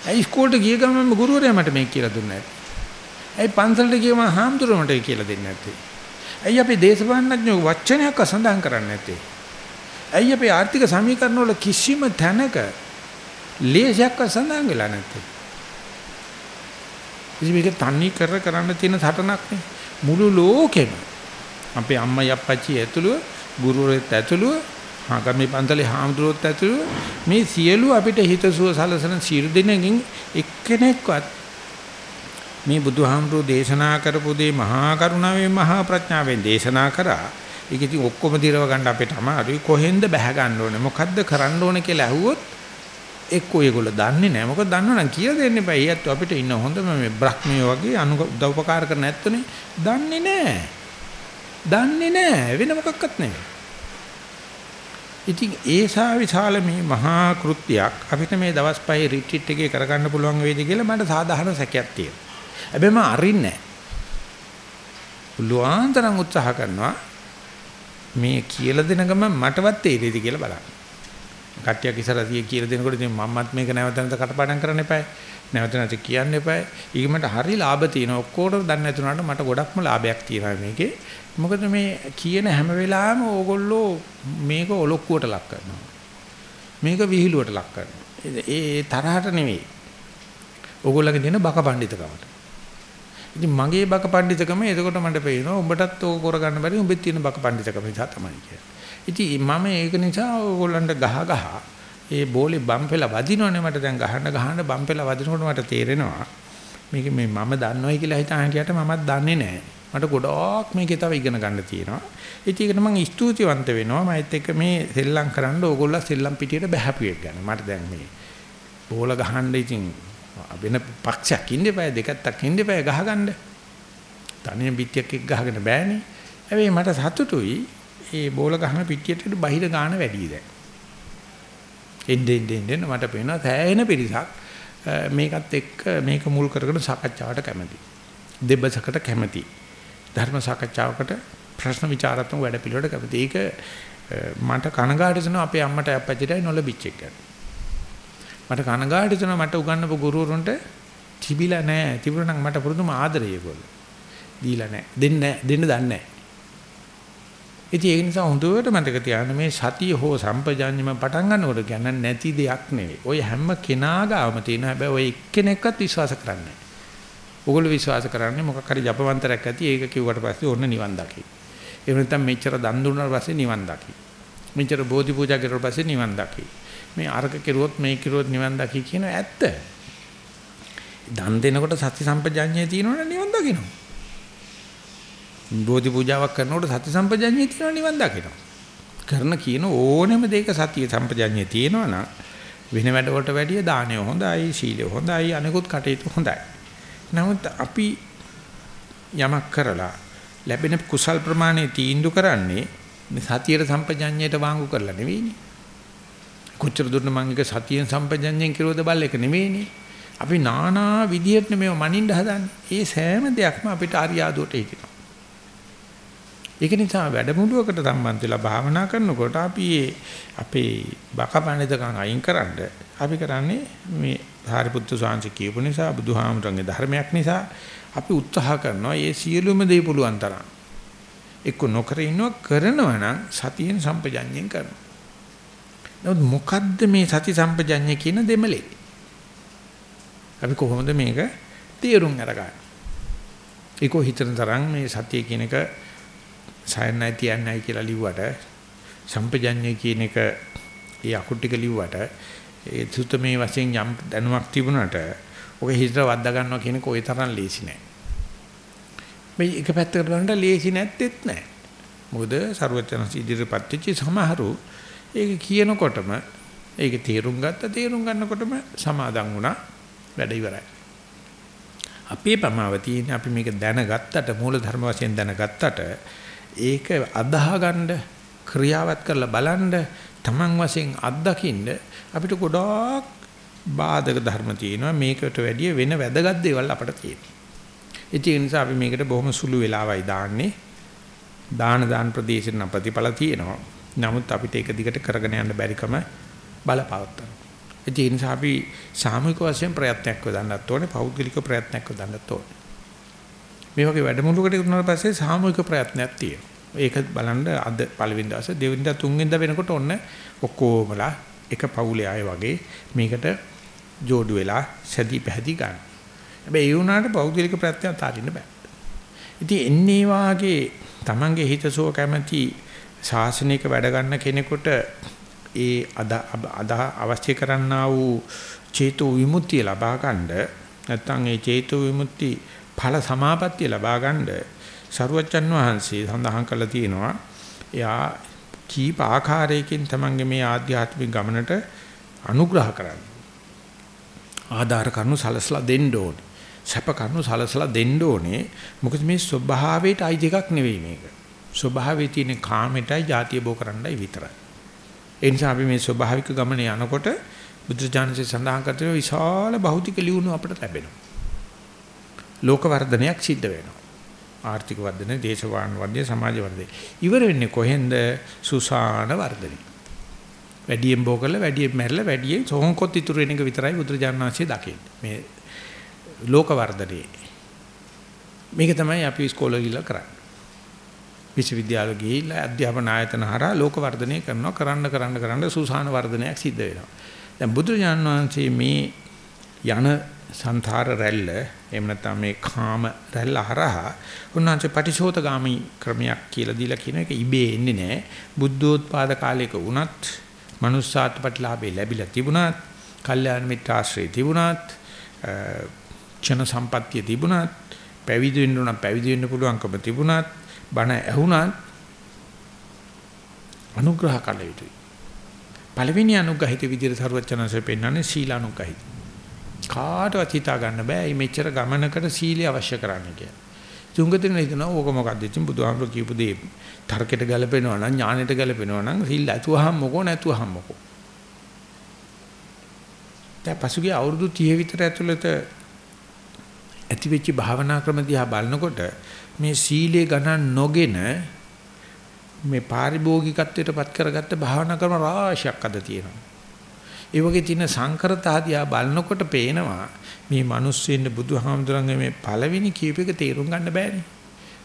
ඇයි ඉස්කෝලේට ගිය ගමන් ගුරුවරයා මට මේක කියලා දුන්නේ නැත්තේ ඇයි පන්සලට ගියම හාමුදුරුවෝ මට කියලා දෙන්නේ නැත්තේ ඇයි අපේ දේශපාලනඥයෝ වචනයක් අසඳහන් කරන්නේ නැත්තේ? ඇයි අපේ ආර්ථික සමීකරණ වල කිසිම තැනක ලේසියක් අසඳහන් වෙලා නැත්තේ? ඉතින් මේක තන්නේ කර කරන්න තියෙන සටනක් නේ. මුළු ලෝකෙම අපේ අම්මයි අප්පච්චි ඇතුළුව ගුරුවරයෙක් ඇතුළුව ආගමේ පන්තලේ හාමුදුරුවෝත් ඇතුළුව මේ සියලු අපිට හිතසුව සලසන සියලු දෙනකින් එක්කෙනෙක්වත් මේ බුදුහාමුදුරුවෝ දේශනා කරපු දේ මහා කරුණාවෙන් මහා ප්‍රඥාවෙන් දේශනා කරා. ඒක ඉතින් ඔක්කොම දිරව ගන්න අපිට අමාරුයි. කොහෙන්ද බැහැ ගන්න ඕනේ? මොකද්ද කරන්න ඕනේ කියලා ඇහුවොත් එක්කෝ ඒගොල්ලෝ දන්නේ නැහැ. මොකද දන්නවනම් කියලා දෙන්න එපා. ඊයත් අපිට ඉන්න හොඳම මේ බ්‍රහ්මියෝ වගේ අනු උදව්පකාර කරන ඇත්තනේ. දන්නේ නැහැ. දන්නේ නැහැ. වෙන මොකක්වත් නැහැ. ඉතින් ඒසා විශාල මේ මහා කෘත්‍යයක් අපිට මේ දවස් පහේ රිට්‍රීට් එකේ කරගන්න පුළුවන් වේද කියලා මට සාධාරණ සැකයක් තියෙනවා. හැබැයි මම අරින්නේ නැහැ. පුළුවන් තරම් උත්සාහ කරනවා මේ කියලා දෙන ගමන් මටවත් තේරෙයිද කියලා බලන්න. කට්ටියක් ඉස්සරහිය කියලා දෙනකොට ඉතින් මම්මත් මේක නැවත නැවත කටපාඩම් කරන්න එපායි. නැවත නැවත කියන්න එපායි. ඊගමට හරි ලාභ තියෙනවා. ඔක්කොටම දන්නේ නැතුණාට මට ගොඩක්ම ලාභයක් තියෙනවා මේකේ. මොකද මේ කියන හැම වෙලාවෙම ඕගොල්ලෝ මේක ඔලොක්කුවට ලක් කරනවා. මේක විහිළුවට ලක් කරනවා. ඒ තරහට නෙවෙයි. ඕගොල්ලන්ගේ තියෙන බක පඬිතකමට. ඉතින් මගේ බක පඬිතකම එතකොට මට පේනවා උඹටත් ඕක කරගන්න බැරි උඹෙත් තියෙන බක පඬිතකම නිසා තමයි කියලා. ඉතින් මම ඒක නිසා ඕගොල්ලන්ට ගහ ගහ ඒ බෝලේ බම්පෙලා වදිනවනේ මට දැන් ගහන්න ගහන්න බම්පෙලා වදිනකොට මට තේරෙනවා මේක මේ මම දන්නවයි කියලා හිතා හිටියට මමත් දන්නේ නැහැ. මට ගොඩක් මේකේ තව ඉගෙන ගන්න තියෙනවා. ඉතින් ඒකට මම ස්තුතිවන්ත වෙනවා. මයිත් එක්ක මේ සෙල්ලම් කරන්න ඕගොල්ලෝ සෙල්ලම් පිටියට බහැපුවෙක් ගන්න. මට දැන් මේ බෝල ගහන්න ඉතින් වෙන පක්ෂයක් ඉන්න එපා දෙකක් ඉන්න එපා ගහගන්න. තනියෙන් පිටියක් එක්ක ගහගෙන බෑනේ. හැබැයි මට සතුටුයි ඒ බෝල ගහන පිටියට බහිර ගාන වැඩි දැන්. එන්නේ එන්නේ මට පේනවා සෑහෙන පිරිසක් මේකත් එක්ක මේක මුල් කරගෙන සාකච්ඡාවට කැමති. දෙබසකට කැමති. ධර්ම සාකච්ඡාවකට ප්‍රශ්න විචාරාත්මක වැඩ පිළිවෙලට කැමති. ඒක මට කනගාටු වෙනවා අපේ අම්මට අප්පච්චිටයි නොලබිච් එක. මට කනගාටු වෙනවා මට උගන්වපු ගුරුවරුන්ට තිබිලා නැහැ. තිබුණා නම් මට පුරුදුම ආදරය ඒගොල්ලෝ. දීලා නැහැ. දෙන්නේ නැහැ. දෙන්න දන්නේ නැහැ. ඉතින් ඒ නිසා හොඳට මතක තියාගන්න මේ සතිය හෝ සම්පජාඤ්ඤම පටන් ගන්නකොට කියන්නේ නැති දෙයක් නෙවෙයි. ඔය හැම කෙනා ගාවම තියෙන හැබැයි ඔය එක්කෙනෙක්වත් විශ්වාස කරන්නේ නැහැ. ඕගොල්ලෝ විශ්වාස කරන්නේ මොකක් හරි ජපවන්තරයක් ඇති ඒක කිව්වට පස්සේ ඔන්න නිවන් දකි. ඒ වෙනතම් මෙච්චර දන් දුන්නාට පස්සේ නිවන් දකි. මෙච්චර බෝධි පූජා කරුවාට පස්සේ නිවන් දකි. මේ අර්ග කෙරුවොත් මේ කෙරුවොත් නිවන් දකි කියන ඇත්ත. දන් දෙනකොට සති සම්පජාඤ්ඤය තියෙනවනේ නිවන් දකිනවා. බෝධි පූජාවක් කරනකොට සති සම්පජඤ්ඤය තියෙනවා නිවන් දකිනවා. කරන කියන ඕනෙම දෙයක සතිය සම්පජඤ්ඤය තියෙනවා නම් වෙන වැඩවලට වැඩිය දානය හොඳයි, සීලය හොඳයි, අනිකුත් කටයුතු හොඳයි. නමුත් අපි යමක් කරලා ලැබෙන කුසල් ප්‍රමාණය තීන්දුව කරන්නේ මේ සතියේ සම්පජඤ්ඤයට වාංගු කරලා නෙවෙයිනේ. කොච්චර දුරට මං එක සතියෙන් සම්පජඤ්ඤයෙන් කිරුවද බල් එක නෙවෙයිනේ. අපි নানা විදියට මේව මනින්න හදන්නේ. ඒ සෑම දෙයක්ම අපිට ආර්යාදුවට හිටිනවා. ඒක නිසා වැඩමුළුවකට සම්බන්ධ වෙලා භාවනා කරනකොට අපි අපේ බකපණිතකම් අයින් කරන්න අපි කරන්නේ මේ සාරිපුත්තු සාංශ කියපු නිසා බුදුහාමුදුරන්ගේ ධර්මයක් නිසා අපි උත්සාහ කරනවා මේ සියලුම දේ පුළුවන් තරම් එක්ක නොකර ඉන්නව කරනවා නම් සතියෙන් සම්පජඤ්ඤයෙන් කරනවා. නමුත් මොකද්ද මේ සති සම්පජඤ්ඤය කියන දෙමලේ? අපි කොහොමද මේක තේරුම් අරගන්නේ? ඒක හිතන තරම් මේ සතිය කියන එක සයන්නයි තියන්නයි කියලා ලිව්වට සම්පජඤ්ඤය කියන එක ඒ අකුරු ටික ලිව්වට ඒ සුතමේ වශයෙන් යම් දැනුමක් තිබුණාට ඔක හිතට වද්දා ගන්නවා කියන කොයි තරම් ලේසි නෑ. මේ එක පැත්තකට බලනට ලේසි නැත්තේත් නෑ. මොකද ਸਰවචනස් ඉදිරියපත් වෙච්ච සමහරු ඒක කියනකොටම ඒක තේරුම් ගත්ත තේරුම් ගන්නකොටම සමාදන් වුණා. වැඩ ඉවරයි. අපේ පමාව තියෙන්නේ අපි මේක දැනගත්තට මූල ධර්ම වශයෙන් දැනගත්තට ඒක අදාහ ගන්න ක්‍රියාවත් කරලා බලන්න Taman වශයෙන් අත්දකින්න අපිට ගොඩාක් බාධක ධර්ම තියෙනවා. මේකට වැඩිය වෙන වැදගත් දේවල් අපිට තියෙනවා. ඒ නිසා අපි මේකට බොහොම සුළු වෙලාවයි දාන්නේ. දාන දාන ප්‍රදේශන ප්‍රතිඵල තියෙනවා. නමුත් අපිට ඒක දිගට කරගෙන යන්න බැරිකම බලපවත්වනවා ඒ නිසා අපි සාමූහික වශයෙන් ප්‍රයත්නයක් යොදන්නත් ඕනේ පෞද්ගලික ප්‍රයත්නයක් යොදන්නත් ඕනේ මේ වගේ වැඩමුළුවකට උනාට පස්සේ සාමූහික ප්‍රයත්නයක් තියෙනවා. ඒක බලන්න අද පළවෙනි දවසේ දෙවෙනි දා තුන්වෙනි දා වෙනකොට ඔන්න ඔක්කොමලා එක පවුලේ අය වගේ මේකට جوړු වෙලා සැදී පැහැදී ගන්න. හැබැයි ඒ වුණාට පෞද්ගලික ප්‍රයත්නයක් තාරින්න බෑ. ඉතින් එන්නේ වාගේ Tamange හිතසෝ කැමැති ශාසනික වැඩ ගන්න කෙනෙකුට ඒ අද අද අවශ්‍ය කරන්නා වූ චේතු විමුක්තිය ලබා ගන්න නැත්නම් ඒ චේතු විමුක්ති ඵල සමාපත්තිය ලබා ගන්න සරුවච්චන් වහන්සේ සඳහන් කළා තියෙනවා එයා කීප ආකාරයකින් තමන්ගේ මේ ආධ්‍යාත්මික ගමනට අනුග්‍රහ කරන්න. ආධාර කරුණු සලසලා දෙන්න ඕනේ. සැප කරුණු සලසලා දෙන්න ඕනේ. මොකද මේ ස්වභාවයට අයි දෙකක් නෙවෙයි මේක. ස්වභාවයේ තියෙන කාමයටයි ಜಾතිය බෝ කරන්නයි විතරයි ඒ නිසා අපි මේ ස්වභාවික ගමනේ යනකොට බුදුජානසී සඳහන් කරන විශාල භෞතික ලියුණු අපිට ලැබෙනවා ලෝක වර්ධනයක් සිද්ධ වෙනවා. ආර්ථික වර්ධනය, දේශවාන් වර්ධනය, සමාජ වර්ධනය. ඉවර වෙන්නේ කොහෙන්ද? සුසාන වර්ධනය. වැඩියෙන් බෝ කරලා වැඩියෙන් මැරලා වැඩියෙන් සෝහොන්කොත් ඉතුරු වෙන එක විතරයි බුදුරජාණන් වහන්සේ දකින්නේ. මේ ලෝක වර්ධනයේ. මේක තමයි අපි ඉස්කෝලේ ගිහලා කරන්නේ. විශ්වවිද්‍යාල ගිහිල්ලා අධ්‍යාපන ආයතන හරහා ලෝක වර්ධනය කරනවා. කරන්න කරන්න කරන්න සුසාන වර්ධනයක් සිද්ධ වෙනවා. දැන් බුදුරජාණන් වහන්සේ මේ යන සංසාර රැල්ල එහෙම නැත්නම් මේ කාම රැල්ල හරහා උන්වහන්සේ පටිශෝතගාමි ක්‍රමයක් කියලා දීලා කියන එක ඉබේ එන්නේ නැහැ. බුද්ධෝත්පාද කාලයක වුණත් manussාත් ප්‍රතිලාභේ ලැබිලා තිබුණත් කල්යාණ මිත්‍රාශ්‍රේ තිබුණත් චන සම්පත්තිය තිබුණත් පැවිදි වෙන්න උනම් පැවිදි වෙන්න පුළුවන්කම තිබුණත් බණ ඇහුණත් අනුග්‍රහ කළ යුතුයි පළවෙනි අනුග්‍රහිත විදිහට සරුවචනanse පෙන්වන්නේ සීලානුග්‍රහිත කාටවත් හිතා ගන්න බෑ මේ මෙච්චර ගමනකට සීලය අවශ්‍ය කරන්නේ කියලා. තුංගදින හිතනවා ඕක මොකක්ද ඉතින් බුදුහාමුදුරු කියපු දේ තර්කයට ගැලපෙනවා නම් ඥානෙට ගැලපෙනවා නම් සීල් ඇතුවහම මොකෝ නැතුවහම මොකෝ. දැන් පසුගිය අවුරුදු 30 විතර ඇතුළත ඇතිවෙච්ච භාවනා ක්‍රම දිහා බලනකොට මේ සීලේ ගණන් නොගෙන මේ පාරිභෝගිකත්වයට පත් කරගත්ත භාවනා ක්‍රම රාශියක් අද තියෙනවා. ඒ වගේ තියෙන සංකරතාදියා බලනකොට පේනවා මේ මිනිස්සුන්ගේ බුදුහාමුදුරන්ගේ මේ පළවෙනි කීප එක තේරුම් ගන්න බෑනේ.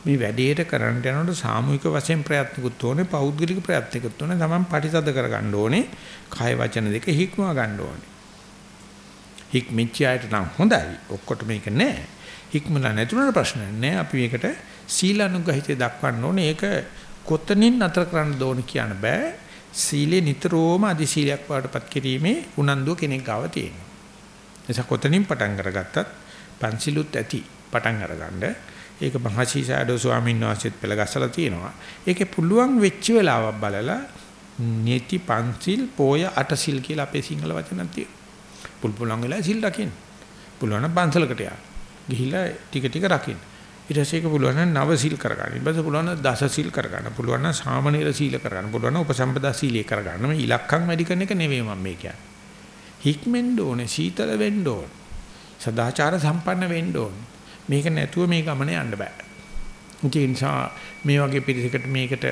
මේ වැඩේට කරන්න යනකොට සාමූහික වශයෙන් ප්‍රයත්නකුත් ඕනේ, පෞද්ගලික ප්‍රයත්නකුත් ඕනේ. තමන් පරිසද කර ගන්න ඕනේ. කාය වචන දෙක හික්මවා ගන්න ඕනේ. හික්මිච්චයට නම් හොඳයි. ඔක්කොට මේක නෑ. හික්මලා නැතුනට ප්‍රශ්න නෑ. අපි මේකට සීලානුගහිතේ දක්වන්න ඕනේ. ඒක කොතනින් අතර කරන්න ඕන කියන බෑ. සීලේ නිතරම අදි සීලයක් වඩපත් කිරීමේ උනන්දුව කෙනෙක් ගාව තියෙනවා. එසක කොතනින් පටන් අරගත්තත් පන්සිලුත් ඇති පටන් අරගන්න. ඒක මහසීසාඩෝ ස්වාමීන් වහන්සේත් පෙළගස්සලා තියෙනවා. ඒකේ පුළුවන් වෙච්ච වෙලාවක් බලලා නිති පන්සිල් පෝය අටසිල් කියලා අපේ සිංහල වචනක් තියෙනවා. පුල් පුළුවන් වෙලා සිල් රකින්න. පුළුවන් නම් පන්සලකට යන්න. ගිහිල්ලා ටික ටික රකින්න. ඊට පස්සේ ඒක පුළුවන් නම් නව සීල් කරගන්න. ඊට පස්සේ පුළුවන් නම් දස සීල් කරගන්න. පුළුවන් නම් සාමනීර සීල කරගන්න. පුළුවන් නම් උපසම්පදා සීලය කරගන්න. මේ ඉලක්කම් වැඩි කරන එක නෙවෙයි මම මේ කියන්නේ. හික්මෙන්න ඕනේ, සීතල වෙන්න ඕනේ. සදාචාර සම්පන්න වෙන්න ඕනේ. මේක නැතුව මේ ගමන යන්න බෑ. ඒ නිසා මේ වගේ පිරිසකට මේකට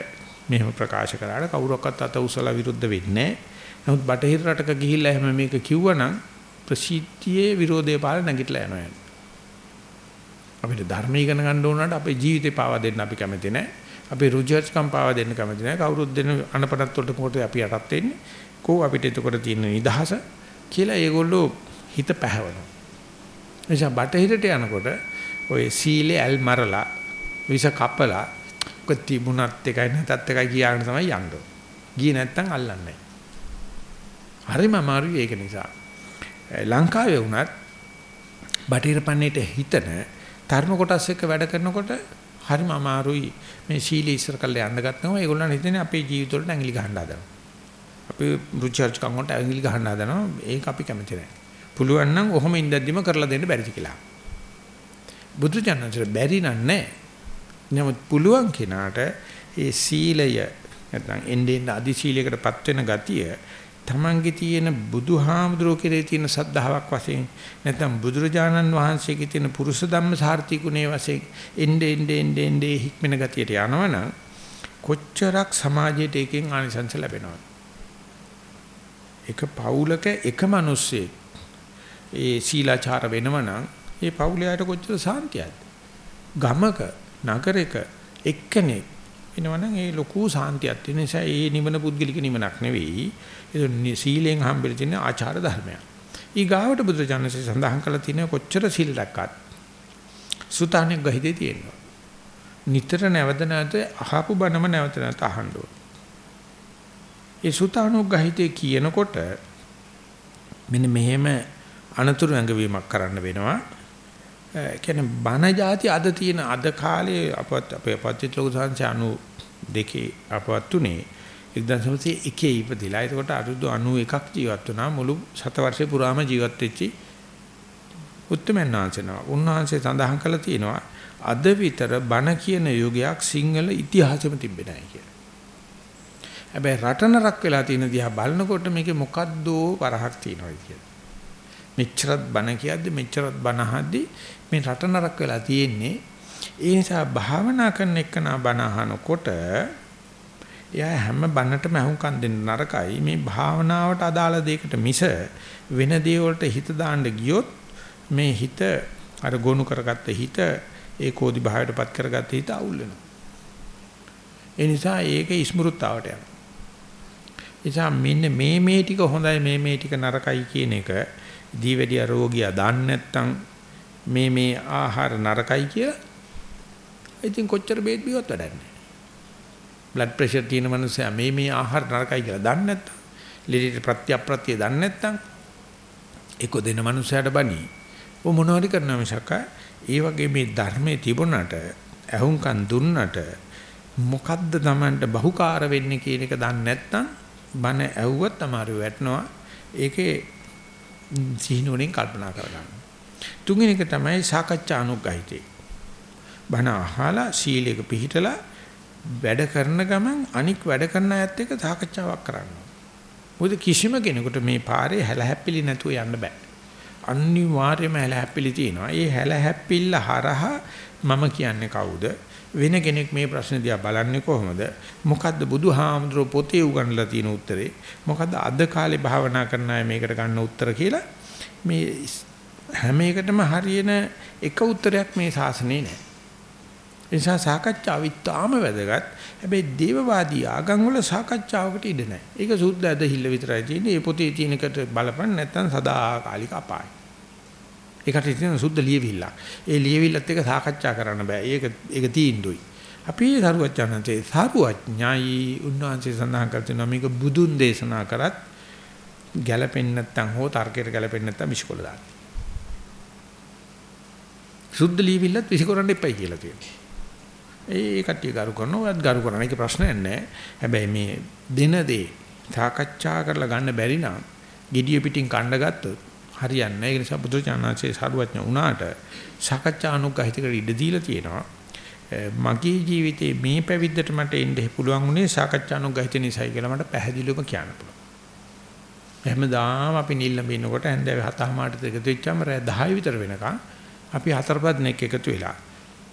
මෙහෙම ප්‍රකාශ කරාට කවුරක්වත් අත උසලා විරුද්ධ වෙන්නේ නැහැ. නමුත් බටහිර රටක ගිහිල්ලා එහෙම මේක කිව්වනම් ප්‍රසිද්ධියේ විරෝධය පාල නැගිටලා යනවා. අපිට ධර්ම ඉගෙන ගන්න ඕනට අපේ ජීවිතේ පාවා දෙන්න අපි කැමති නැහැ. අපේ රුචර්ස්කම් පාවා දෙන්න කැමති නැහැ. කවුරුත් දෙන අනපනත් වලට මොකටද අපි යටත් වෙන්නේ? කෝ අපිට එතකොට තියෙන නිදහස කියලා ඒගොල්ලෝ හිත පැහැවනවා. එනිසා බටහිරට යනකොට ඔය සීලේ ඇල් මරලා විස කපලා කො තිබුණත් එකයි නැතත් එකයි කියාගෙන තමයි යන්නේ. ගියේ නැත්තම් අල්ලන්නේ නැහැ. හරිම අමාරුයි ඒක නිසා. ලංකාවේ වුණත් බටහිර පන්නේට හිතන තරුණ කොටස් එක්ක වැඩ කරනකොට හරිම අමාරුයි මේ සීලී ඉස්සර කල්ලා යන්න ගත්තම ඒගොල්ලන් හිතන්නේ අපේ ජීවිත වලට ඇඟිලි ගහන්න හදනවා. අපි රුචර්ජ් කන්කොට ඇඟිලි ගහන්න හදනවා. ඒක අපි කැමති නැහැ. පුළුවන් නම් ඔහොම ඉඳද්දිම කරලා දෙන්න බැරිද කියලා. බුදු ජානන්තර බැරි නන්නේ. නමුත් පුළුවන් කෙනාට ඒ සීලය නැත්නම් එන්නේ අදි සීලයකටපත් වෙන ගතිය තමන්ගේ තියෙන බුදුහාමුදුරුවෝ කෙරේ තියෙන සද්ධාාවක් වශයෙන් නැත්නම් බුදුරජාණන් වහන්සේගේ තියෙන පුරුෂ ධම්ම සාර්ථි ගුණේ වශයෙන් එnde ende ende ende හික්මන ගතියට යනවනම් කොච්චරක් සමාජයට එකෙන් ආනිසංස ලැබෙනවද? එක පවුලක එක මිනිස්සේ ඒ සීලාචාර වෙනවනම් ඒ පවුලයට කොච්චර සාන්තියක්ද? ගමක නගරයක එක්කෙනෙක් එනවනම් ඒ ලොකු සාන්තියක් තියෙන නිසා ඒ නිවන පුද්ගලික නිවනක් නෙවෙයි ඒ සීලෙන් හම්බෙලා තියෙන ආචාර ධර්මයක්. ඊගාවට බුදුරජාණන්සේ සඳහන් කළා තියෙන කොච්චර සීල් රැක්කත් සුතානෙක් ගහිතේ තියෙනවා. නිතර නැවත නැවත අහපු බණම නැවත නැවත අහන්න ඕන. ඒ සුතානුග්‍රහිතේ කියනකොට මෙන්න මෙහෙම අනතුරු ඇඟවීමක් කරන්න වෙනවා. කියන්නේ බණ જાති අද තියෙන අද කාලේ අපත් අපේ අපත්‍චිත ලෝක සංසය 92 අපවත් තුනේ 1901 ඉපදිලා. ඒකට අරුදු 91ක් ජීවත් වුණා මුළු සත වර්ෂේ පුරාම ජීවත් වෙච්චි උත්තමයන් වහන්සේනවා. උන්වහන්සේ සඳහන් කළා තියෙනවා අද විතර බණ කියන යුගයක් සිංහල ඉතිහාසෙම තිබෙන්නේ නැහැ කියලා. හැබැයි රටනරක් වෙලා තියෙන දිහා බලනකොට මේකේ මොකද්දෝ වරහක් තියෙනවා කියලා. මෙච්චරත් බණ කියද්දි මෙච්චරත් බණ අහද්දි මේ රට නරක වෙලා තියෙන්නේ. ඒ නිසා භාවනා කරන එකනා බණ අහනකොට එයා හැම බණටම අහුම්කම් දෙන්න නරකයි. මේ භාවනාවට අදාළ දෙයකට මිස වෙන දේ වලට හිත දාන්න ගියොත් මේ හිත අර ගොනු කරගත්ත හිත ඒකෝදි භාවයටපත් කරගත්ත හිත අවුල් වෙනවා. ඒ නිසා ඒක ඉස්මෘතාවට යනවා. එසා මෙන්න මේ මේ ටික හොඳයි මේ මේ ටික නරකයි කියන එක දීවැඩිය රෝගියා දන්නේ නැත්නම් මේ මේ ආහාර නරකයි කියලා ඉතින් කොච්චර බේත් බිවත් වැඩක් නැහැ. බ්ලඩ් ප්‍රෙෂර් තියෙන මනුස්සයා මේ මේ ආහාර නරකයි කියලා දන්නේ නැත්නම් ලෙඩේට ප්‍රත්‍ය අප්‍රත්‍ය දන්නේ නැත්නම් ඒක දෙන මනුස්සයාට බනි. ඔ මොනවාරි කරනවා මිසක ඒ වගේ මේ ධර්මයේ තිබුණාට ඇහුම්කන් දුන්නට මොකද්ද Tamanට බහුකාර වෙන්නේ කියන එක දන්නේ නැත්නම් බන ඇහුවත් අමාරු වැටෙනවා. ඒකේ සිහිනුවණින් කල්පනා කරගන්න. තුන්වෙනි එක තමයි සාකච්ඡා අනුග්‍රහිතේ. බණ අහලා සීලයක පිළිහිටලා වැඩ කරන ගමන් අනික් වැඩ කරන අයත් එක්ක සාකච්ඡාවක් කරන්න. මොකද කිසිම කෙනෙකුට මේ පාරේ හැලහැප්පිලි නැතුව යන්න බෑ. අනිවාර්යයෙන්ම හැල හැප්පිලි තියෙනවා. ඒ හැල හැප්පිල්ල හරහා මම කියන්නේ කවුද? වෙන කෙනෙක් මේ ප්‍රශ්න දිහා බලන්නේ කොහොමද? මොකද්ද බුදුහාමුදුරුවෝ පොතේ උගන්ලා තියෙන උත්තරේ? මොකද්ද අද කාලේ භාවනා කරන අය මේකට ගන්න උත්තර කියලා මේ හැම එකටම හරියන එක උත්තරයක් මේ ශාසනයේ නැහැ. ඒ නිසා සාකච්ඡාව ඉතාම වැදගත්. හැබැයි දේවවාදී ආගම් වල සාකච්ඡාවකට ඉඩ නැහැ. ඒක සුද්ධ ඇදහිල්ල විතරයි තියෙන්නේ. මේ පොතේ තියෙනකට බලපන් නැත්නම් සදාකාලික අපායයි. ඒකට තියෙන සුද්ධ ලියවිල්ල. ඒ ලියවිල්ලත් එක්ක සාකච්ඡා කරන්න බෑ. ඒක ඒක තීන්දුවයි. අපි සරුවචනන්තේ සරුවඥයි උන්වහන්සේ සඳහන් කර තියෙනවා මේක බුදුන් දේශනා කරත් ගැළපෙන්නේ නැත්නම් හෝ තර්කයට ගැළපෙන්නේ නැත්නම් විශ්කොල දාන්න. සුද්ධ ලියවිල්ලත් විශ්කොරන්න එපයි කියලා තියෙනවා. ඒ කට්ටිය ගරු කරනවා ඔයත් ගරු කරනවා. ඒක ප්‍රශ්නයක් නෑ. හැබැයි මේ දින දේ සාකච්ඡා කරලා ගන්න බැරි නම් gediya pitin කණ්ඩ ගත්තොත් හරියන්නේ නෑ. ඒ නිසා බුදුචානන්සේ සාරුවඥ වුණාට සාකච්ඡා අනුග්‍රහිතකට ඉඩ දීලා තියෙනවා. මගේ ජීවිතේ මේ පැවිද්දට මට එන්න පුළුවන් උනේ සාකච්ඡා අනුග්‍රහිත නිසායි කියලා මට පැහැදිලිවම කියන්න පුළුවන්. හැමදාම අපි නිල්ලඹ ඉන්නකොට ඇන්දෑවේ 7:00 එකතු වෙච්චාම රෑ 10 විතර වෙනකන් අපි හතරපත් නෙක් එකතු වෙලා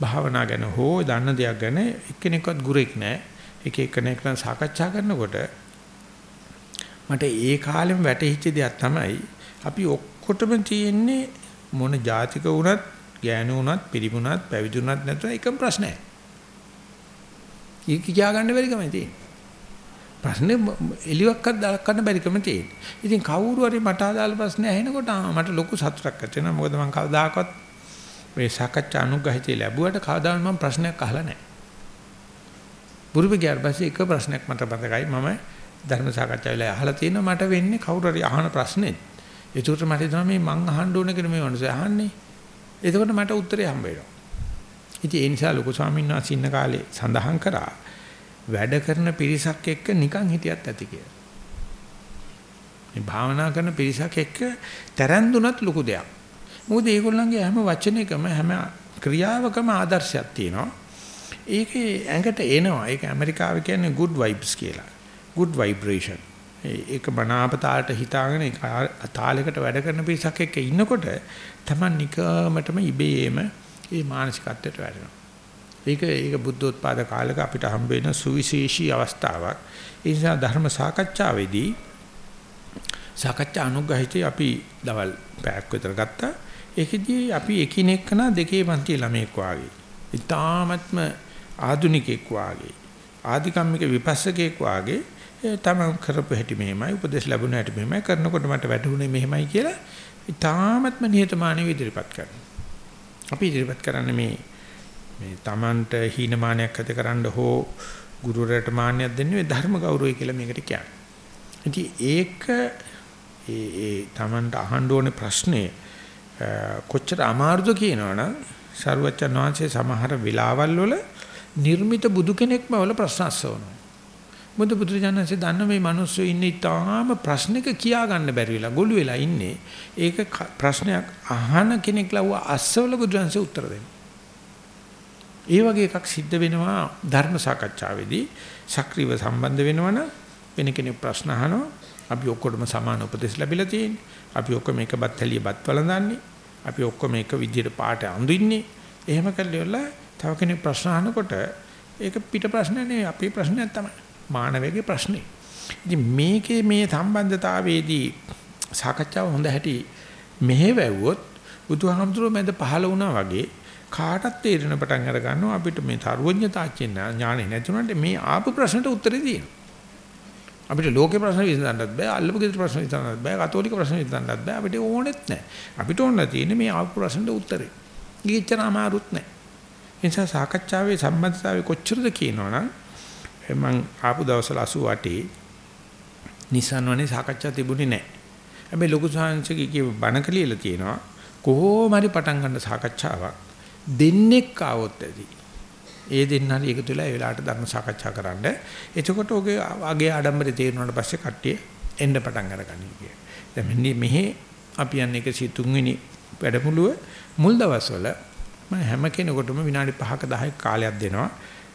භාවනා ගැන හෝ දන්න දෙයක් ගැන එක්කෙනෙක්වත් ගුරෙක් නැහැ. එක එක්කෙනෙක් නම් සාකච්ඡා කරනකොට මට ඒ කාලෙම වැටහිච්ච දෙයක් තමයි අපි ඔක්කොටම තියෙන්නේ මොන જાතික වුණත්, ගෑනු වුණත්, පිරිමුණත්, පැවිදි වුණත් නැත්නම් එකම ප්‍රශ්නයක්. ඒක කියා ගන්න බැරි කමයි තියෙන්නේ. ප්‍රශ්නේ එලියක්වත් දාලා බැරි කම තියෙන්නේ. ඉතින් කවුරු හරි මට අදාළ ප්‍රශ්න ඇහෙනකොට මට ලොකු සතුටක් ඇති වෙනවා. මොකද මම කවදාකවත් මේ සාකච්ඡා අනුග්‍රහිතය ලැබුවට කවදාවත් මම ප්‍රශ්නයක් අහලා නැහැ. බුරුප ගියාට පස්සේ එක ප්‍රශ්නයක් මට මතකයි මම ධර්ම සාකච්ඡා වෙලාවේ අහලා තියෙනවා මට වෙන්නේ කවුරු හරි අහන ප්‍රශ්නේ. ඒකට මට හිතෙනවා මේ මං අහන්න ඕන කියලා මේ වන්දසේ අහන්නේ. එතකොට මට උත්තරේ හම්බ වෙනවා. ඉතින් ඒ නිසා ලොකු ස්වාමීන් වහන්සේ ඉන්න කාලේ සඳහන් කරා වැඩ කරන පිරිසක් එක්ක නිකන් හිටියත් ඇති කියලා. මේ භාවනා කරන පිරිසක් එක්ක තරන් දුනත් ලොකු දෙයක්. මොකද ඒගොල්ලන්ගේ හැම වචනයකම හැම ක්‍රියාවකම ආදර්ශයක් තියෙනවා. ඒකේ ඇඟට එනවා. ඒක ඇමරිකාවේ කියන්නේ good vibes කියලා. good vibration. ඒක බනාපතාලට හිතාගෙන තාලයකට වැඩ කරන පිරිසක් එක්ක ඉන්නකොට Taman නිකමටම ඉබේම මේ මානසිකත්වයට වැටෙනවා. ඒක ඒක බුද්ධෝත්පාද කාලයක අපිට හම්බ වෙන සුවිශේෂී අවස්ථාවක්. ඒ නිසා ධර්ම සාකච්ඡාවේදී සාකච්ඡා අනුග්‍රහිතේ අපි දවල් පැයක් විතර ගත්තා. ඒකෙදී අපි එකිනෙකන දෙකේ පන්ති ළමෙක් වාගේ. ඊ타ත්ම ආදුනිකෙක් වාගේ. ආධිකම්මික විපස්සකෙක් වාගේ තමන් කරපු හැටි මෙහෙමයි උපදේශ ලැබුණ හැටි මෙහෙමයි කරනකොට මට වැටුනේ මෙහෙමයි කියලා ඊ타ත්ම නිහතමානීව ඉදිරිපත් කරනවා. අපි ඉදිරිපත් කරන්නේ මේ මේ තමන්ට හීනමානයක් ඇති කරන්න හෝ ගුරුවරයාට මාන්නයක් දෙන්නේ ධර්ම ගෞරවය කියලා මේකට කියන්නේ. ඉතින් ඒක ඒ ඒ තමන්ට අහන්න ඕනේ ප්‍රශ්නේ කොච්චර අමාරුද කියනවනම් සරුවච්චන් වහන්සේ සමහර වෙලාවල් වල නිර්මිත බුදු කෙනෙක්ම වල ප්‍රශ්න අස්සවනවා. මොකද බුදුරජාණන්සේ දන්න මේ මිනිස්සු ඉන්නේ තාම ප්‍රශ්නක කියා ගන්න බැරි වෙලා ගොළු වෙලා ඉන්නේ. ඒක ප්‍රශ්නයක් අහන කෙනෙක් ලව්ව අස්සවල බුදුරජාණන්සේ උත්තර දෙනවා. ඒ වගේ එකක් සිද්ධ වෙනවා ධර්ම සාකච්ඡාවේදී සක්‍රීය සම්බන්ධ වෙනවනම් වෙන කෙනෙක් ප්‍රශ්න අහනවා අපි ඔක්කොටම සමාන උපදෙස් ලැබිලා තියෙන්නේ. අපි ඔක්කොම එක බත් හැලිය බත් වළඳන්නේ. අපි ඔක්කොම එක විදියට පාට අඳින්නේ. එහෙම කළේවල තව කෙනෙක් ප්‍රශ්න අහනකොට ඒක පිට ප්‍රශ්න නෙවෙයි අපේ ප්‍රශ්නයක් තමයි. මානවයේ ප්‍රශ්නේ. ඉතින් මේකේ මේ සම්බන්ධතාවයේදී සාකච්ඡාව හොඳ හැටි මෙහෙවැව්වොත් බුදුහාමුදුරුවෝ මැද පහළ වුණා වගේ කාටත් තේරෙන පටන් අර ගන්නවා අපිට මේ තරුවඥතා කියන ඥානෙ නැතුණට මේ ආපු ප්‍රශ්නට උත්තරේ තියෙනවා. අපිට ලෝකේ ප්‍රශ්න විසඳන්නත් බෑ අල්ලපු ගෙදර ප්‍රශ්න විසඳන්නත් බෑ කතෝලික ප්‍රශ්න විසඳන්නත් බෑ. අපිට ඕනෙත් නෑ. අපිට ඕන තියෙන්නේ මේ ආපු ප්‍රශ්නට උත්තරේ. ඊච්චර අමාරුත් නෑ. ඒ නිසා සාකච්ඡාවේ සම්බන්ධතාවය කොච්චරද කියනවනම් මම ආපු දවසල 88 Nissan වනේ සාකච්ඡා තිබුණේ නෑ. හැබැයි ලොකු සාංශකී කිය බණක ලියලා තියෙනවා කොහොම හරි පටන් ගන්න සාකච්ඡාවක් දෙන්නෙක් ආවොත් ඇති. ඒ දෙන්න හරි එකතු වෙලා ඒ වෙලාවට ධර්ම සාකච්ඡා කරන්න. එතකොට ඔගේ අගේ ආඩම්බරේ තේරුණාට පස්සේ කට්ටිය එන්න පටන් අරගනී කිය. දැන් මෙන්න මෙහි අපි යන්නේ 103 වෙනි වැඩමුළුව මුල් දවස්වල මම හැම කෙනෙකුටම විනාඩි 5ක 10ක කාලයක් දෙනවා.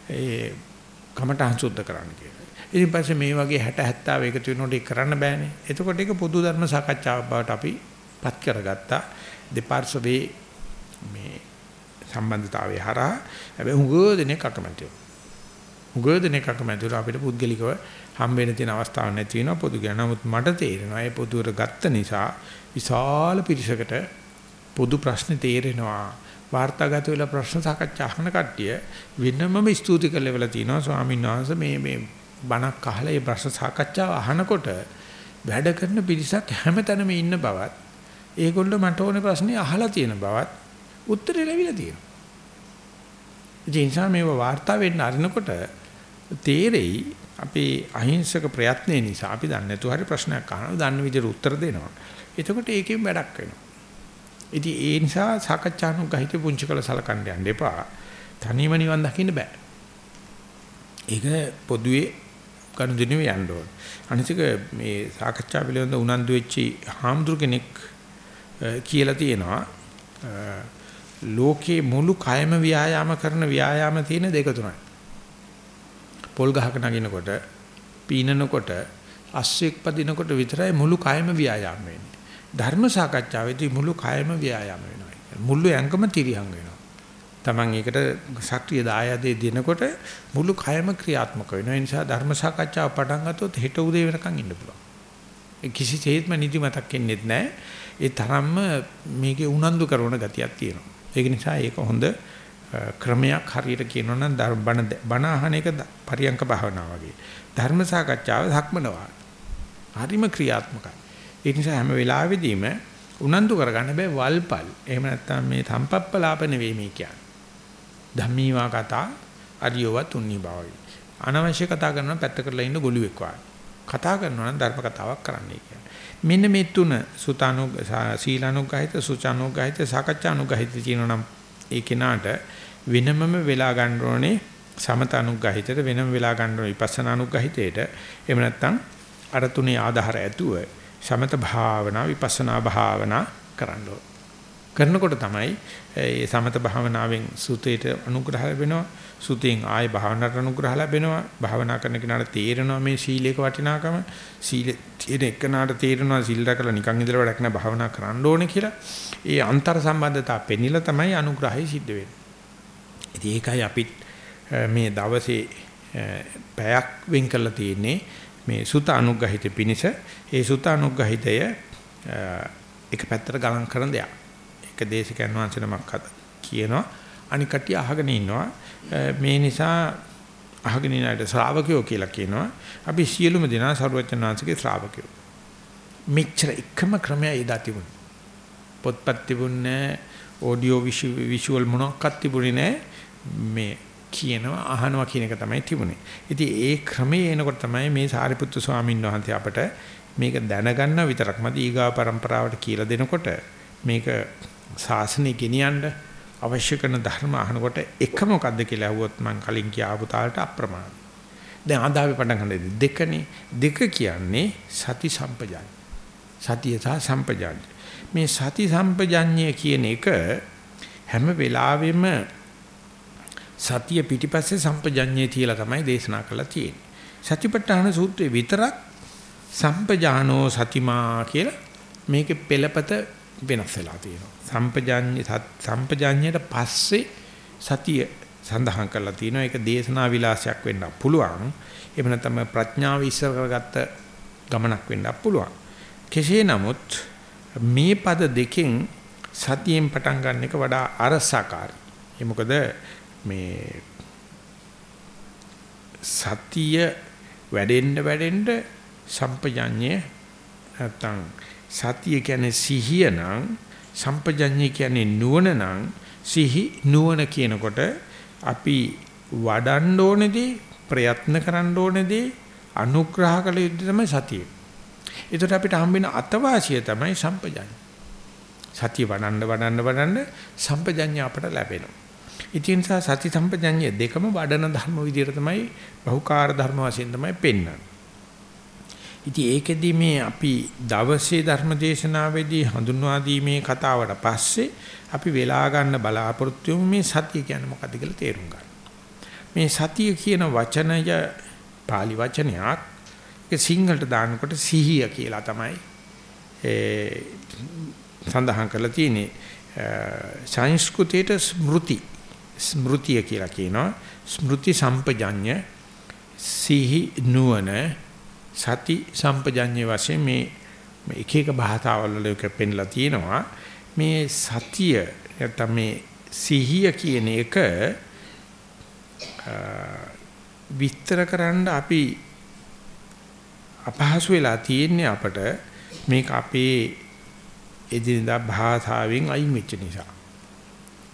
ඒ කමටහන් සුද්ධ කරන්න කියලා. ඉතින් පස්සේ මේ වගේ 60 70 එකතු වෙනකොට ඒක කරන්න බෑනේ. එතකොට ඒක පොදු ධර්ම සාකච්ඡාවක් බවට අපි පත් කරගත්තා දෙපාර්ශවයේ මේ සම්බන්ධතාවය හරහා හැබැයි හුඟ දෙනෙක් අකමැතිව. හුඟ දෙනෙක් අකමැතිව අපිට පුද්ගලිකව හම්බ වෙන තියෙන අවස්ථාවක් නැති වෙනවා පොදු ගැන. නමුත් මට තේරෙනවා ඒ පොදුවර ගත්ත නිසා විශාල පිරිසකට පොදු ප්‍රශ්න තේරෙනවා. වාර්තාගත වෙලා ප්‍රශ්න සාකච්ඡා අහන කට්ටිය වෙනමම ස්තුති කරලා තියෙනවා ස්වාමීන් වහන්සේ මේ මේ බණක් අහලා මේ ප්‍රශ්න සාකච්ඡාව අහනකොට වැඩ කරන පිරිසක් හැමතැනම ඉන්න බවත් ඒගොල්ලෝ මට ඕනේ ප්‍රශ්නේ අහලා තියෙන බවත් උත්තරේ ලැබිලා තියෙනවා. ඒ නිසා මේව වාර්තා වෙන්න අරිනකොට තේරෙයි අපේ අහිංසක ප්‍රයත්නේ නිසා අපි දන්නේ නැතුව හරි ප්‍රශ්නයක් අහනවා දන්න විදිහට උත්තර දෙනවා. එතකොට ඒකෙන් වැඩක් වෙනවා. ඉතින් ඒ නිසා සාකච්ඡානුගහිත පුංචි කළ සලකන්න යන්න එපා. තනියම නිවන් දකින්න බෑ. ඒක පොදුවේ ගනුදෙනු යන්න ඕන. අනිතික මේ සාකච්ඡා පිළිබඳ උනන්දු වෙච්චි හාමුදුර කෙනෙක් කියලා තියෙනවා ලෝකේ මුළු කයම ව්‍යායාම කරන ව්‍යායාම තියෙන දෙක තුනයි. පොල් ගහක නගිනකොට පීනනකොට අස්සෙක් පදිනකොට විතරයි මුළු කයම ව්‍යායාම වෙන්නේ. ධර්ම සාකච්ඡාවේදී මුළු කයම ව්‍යායාම වෙනවා. මුළු ඇඟම තිරියම් වෙනවා. Taman ඒකට සක්‍රීය දායදේ දෙනකොට මුළු කයම ක්‍රියාත්මක වෙනවා. ඒ නිසා ධර්ම සාකච්ඡාව පටන් ගත්තොත් හෙට උදේ වෙනකන් ඉන්න පුළුවන්. ඒ කිසිසේත්ම නිදිමතක් එන්නේ නැහැ. ඒ තරම්ම මේකේ උනන්දු කරන ගතියක් තියෙනවා. ඒක නිසා ඒක හොඳ ක්‍රමයක් හරියට කියනවා නම් බණ බණ අහන එක පරියංක භාවනාව වගේ. ධර්ම සාකච්ඡාව ධක්මනවා. හරිම ක්‍රියාත්මකයි. ඒ නිසා හැම වෙලාවෙදීම උනන්දු කරගන්න බෑ වල්පල්. එහෙම නැත්නම් මේ සම්පප්පලාප නෙවෙයි මේ කියන්නේ. ධම්මීවා කතා අරියව තුන්නි බවයි. අනවශ්‍ය කතා කරනවා පැත්ත කරලා ඉන්න ගොළුෙක් වගේ. කතා කරනවා නම් ධර්ම කතාවක් කරන්නයි කියන්නේ. මෙන්න මේ තුන සුතානු සීලානුගහිත සුචානුගහිත සාකච්ඡානුගහිත කියනවා නම් ඒ කෙනාට වෙනමම වෙලා ගන්න ඕනේ සමතනුග්‍රහිතට වෙනම වෙලා ගන්න ඕනේ විපස්සනානුග්‍රහිතයට. එහෙම නැත්නම් අර තුනේ ආධාර ඇතුව සමත භාවනා විපස්සනා භාවනා කරන්න කරනකොට තමයි මේ සමත භාවනාවෙන් සුතේට අනුග්‍රහ ලැබෙනවා. සුතෙන් ආය භාවනාවට අනුග්‍රහ ලැබෙනවා. භාවනා කරන කෙනාට තේරෙනවා මේ සීලේක වටිනාකම. සීල තියෙන එකනාට තේරෙනවා සීල් රැකලා නිකන් ඉඳලා වැඩක් නෑ භාවනා කරන්න ඕනේ කියලා. ඒ අන්තර් සම්බන්ධතාව පෙන්නිලා තමයි අනුග්‍රහය සිද්ධ වෙන්නේ. ඉතින් ඒකයි අපිත් මේ දවසේ පැයක් වෙන් කරලා තියෙන්නේ මේ සුත අනුග්‍රහිත පිනිස ඒ සුත අනුග්‍රහිතය එක පැත්තට ගලන් කරන දෙයක්. එක දේශකයන් වහන්සේ නමක් කියනවා. අනික කටිය අහගෙන ඉන්නවා. මේ නිසා අහගෙන ඉන්න අයට ශ්‍රාවකයෝ කියලා කියනවා. අපි සියලුම දෙනා සරුවචන වහන්සේගේ ශ්‍රාවකයෝ. මෙච්චර එකම ක්‍රමය එදා තිබුණා. පොත්පත් තිබුණේ ඔඩියෝ විෂුවල් මොනක්වත් තිබුණේ නැහැ. මේ කියනවා අහනවා කියන එක තමයි තිබුණේ. ඉතින් ඒ ක්‍රමයේ එනකොට තමයි මේ සාරිපුත්තු ස්වාමීන් වහන්සේ අපට මේක දැනගන්න විතරක්ම ඊගා પરම්පරාවට කියලා දෙනකොට මේක ශාසනය ගෙනියන්න අවශ්‍ය කරන ධර්ම අහනකොට එක මොකද්ද කියලා අහුවොත් මම කලින් කියාපු තාලට අප්‍රමාණයි. දැන් අද අපි පටන් ගන්න දෙකනේ දෙක කියන්නේ සති සම්පජාඤ්ඤ. සතිය සහ සම්පජාඤ්ඤ. මේ සති සම්පජාඤ්ඤය කියන එක හැම වෙලාවෙම සතිය පිටිපස්සේ සම්පජඤ්ඤේ තියලා තමයි දේශනා කරලා තියෙන්නේ. සතිපට්ඨාන සූත්‍රයේ විතරක් සම්පජානෝ සතිමා කියලා මේකේ පෙළපත වෙනස් වෙලා තියෙනවා. සම්පජඤ්ඤ සම්පජඤ්ඤයට පස්සේ සතිය සඳහන් කරලා තියෙනවා. ඒක දේශනා විලාසයක් වෙන්න පුළුවන්. එහෙම නැත්නම් ප්‍රඥාව ඉස්සර කරගත්ත ගමනක් වෙන්න පුළුවන්. කෙසේ නමුත් මේ පද දෙකෙන් සතියෙන් පටන් ගන්න එක වඩා අරසකාරී. ඒ මොකද මේ සතිය වැඩෙන්න වැඩෙන්න සම්පජඤ්ඤය නැත්තම් සතිය කියන්නේ සිහිය නම් සම්පජඤ්ඤය කියන්නේ නුවණ නම් සිහි නුවණ කියනකොට අපි වඩන්න ඕනේදී ප්‍රයත්න කරන්න ඕනේදී අනුග්‍රහ කළ යුත්තේ තමයි සතිය. ඒකට අපිට හම්බෙන අතවාසිය තමයි සම්පජඤ්ඤය. සතිය වඩන්න වඩන්න වඩන්න සම්පජඤ්ඤය අපට ලැබෙනවා. ඉතින් නිසා සති සම්පජඤ්ඤය දෙකම වඩන ධර්ම විදිහට තමයි බහුකාර්ය ධර්ම වශයෙන් තමයි පෙන්වන්නේ. ඉතින් ඒකෙදි මේ අපි දවසේ ධර්ම දේශනාවේදී හඳුන්වා දීමේ කතාවට පස්සේ අපි වෙලා ගන්න බලාපොරොත්තු මේ සතිය කියන්නේ මොකක්ද කියලා තේරුම් ගන්න. මේ සතිය කියන වචනය pāli වචනයක්. ඒක සිංහලට දානකොට සිහිය කියලා තමයි සඳහන් කරලා තියෙන්නේ. සංස්කෘතියට ස්මෘති ස්මෘතිය කියලා කියනවා. ස්මෘති සම්පජඤ්ඤ සිහි නුවණ සති සම්පජඤ්ඤ වශයෙන් මේ එක එක භාෂාවල් වල එක පෙන්ලා තියෙනවා මේ සතිය නැත්නම් මේ සිහිය කියන එක විස්තර කරන්න අපි අපහසු වෙලා තියෙන්නේ අපට මේක අපේ එදිනදා භාෂාවෙන් අයින් වෙච්ච නිසා.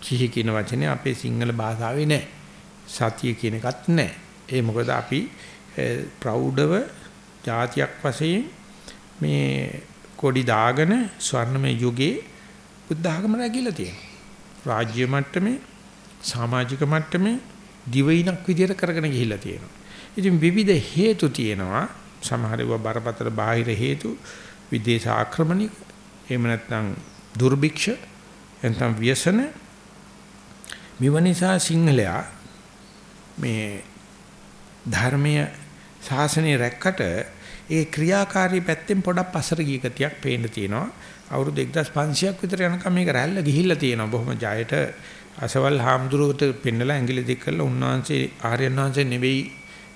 සිහි කියන වචනේ අපේ සිංහල භාෂාවේ නැහැ. සතිය කියන එකත් නැහැ. ඒ මොකද අපි ප්‍රෞಢව જાතියක් වශයෙන් මේ කොඩි දාගෙන ස්වර්ණමය යුගයේ බුද්ධ ආගම රැකිලා තියෙනවා. රාජ්‍ය මට්ටමේ සමාජික මට්ටමේ දිවයිනක් විදියට කරගෙන ගිහිල්ලා තියෙනවා. ඉතින් විවිධ හේතු තියෙනවා. සමහර ඒවා බරපතල බාහිර හේතු විදේශ ආක්‍රමණික එහෙම නැත්නම් දුර්භික්ෂ එතන ව්‍යසන මෙව නිසා සිංහලයා මේ ධර්මීය ශාසනය රැක්කට ඒ ක්‍රියාකාරී පැත්තෙන් පොඩක් පස්සට ගිය ගතියක් පේන්න තියෙනවා අවුරුදු 1500ක් විතර යනකම් මේක රැල්ල ගිහිල්ලා තියෙනවා බොහොම ජයට අසවල් හාමුදුරුවට පෙන්නලා ඇඟිලි දික් කරලා උන්වහන්සේ ආර්යයන් වහන්සේ නෙවෙයි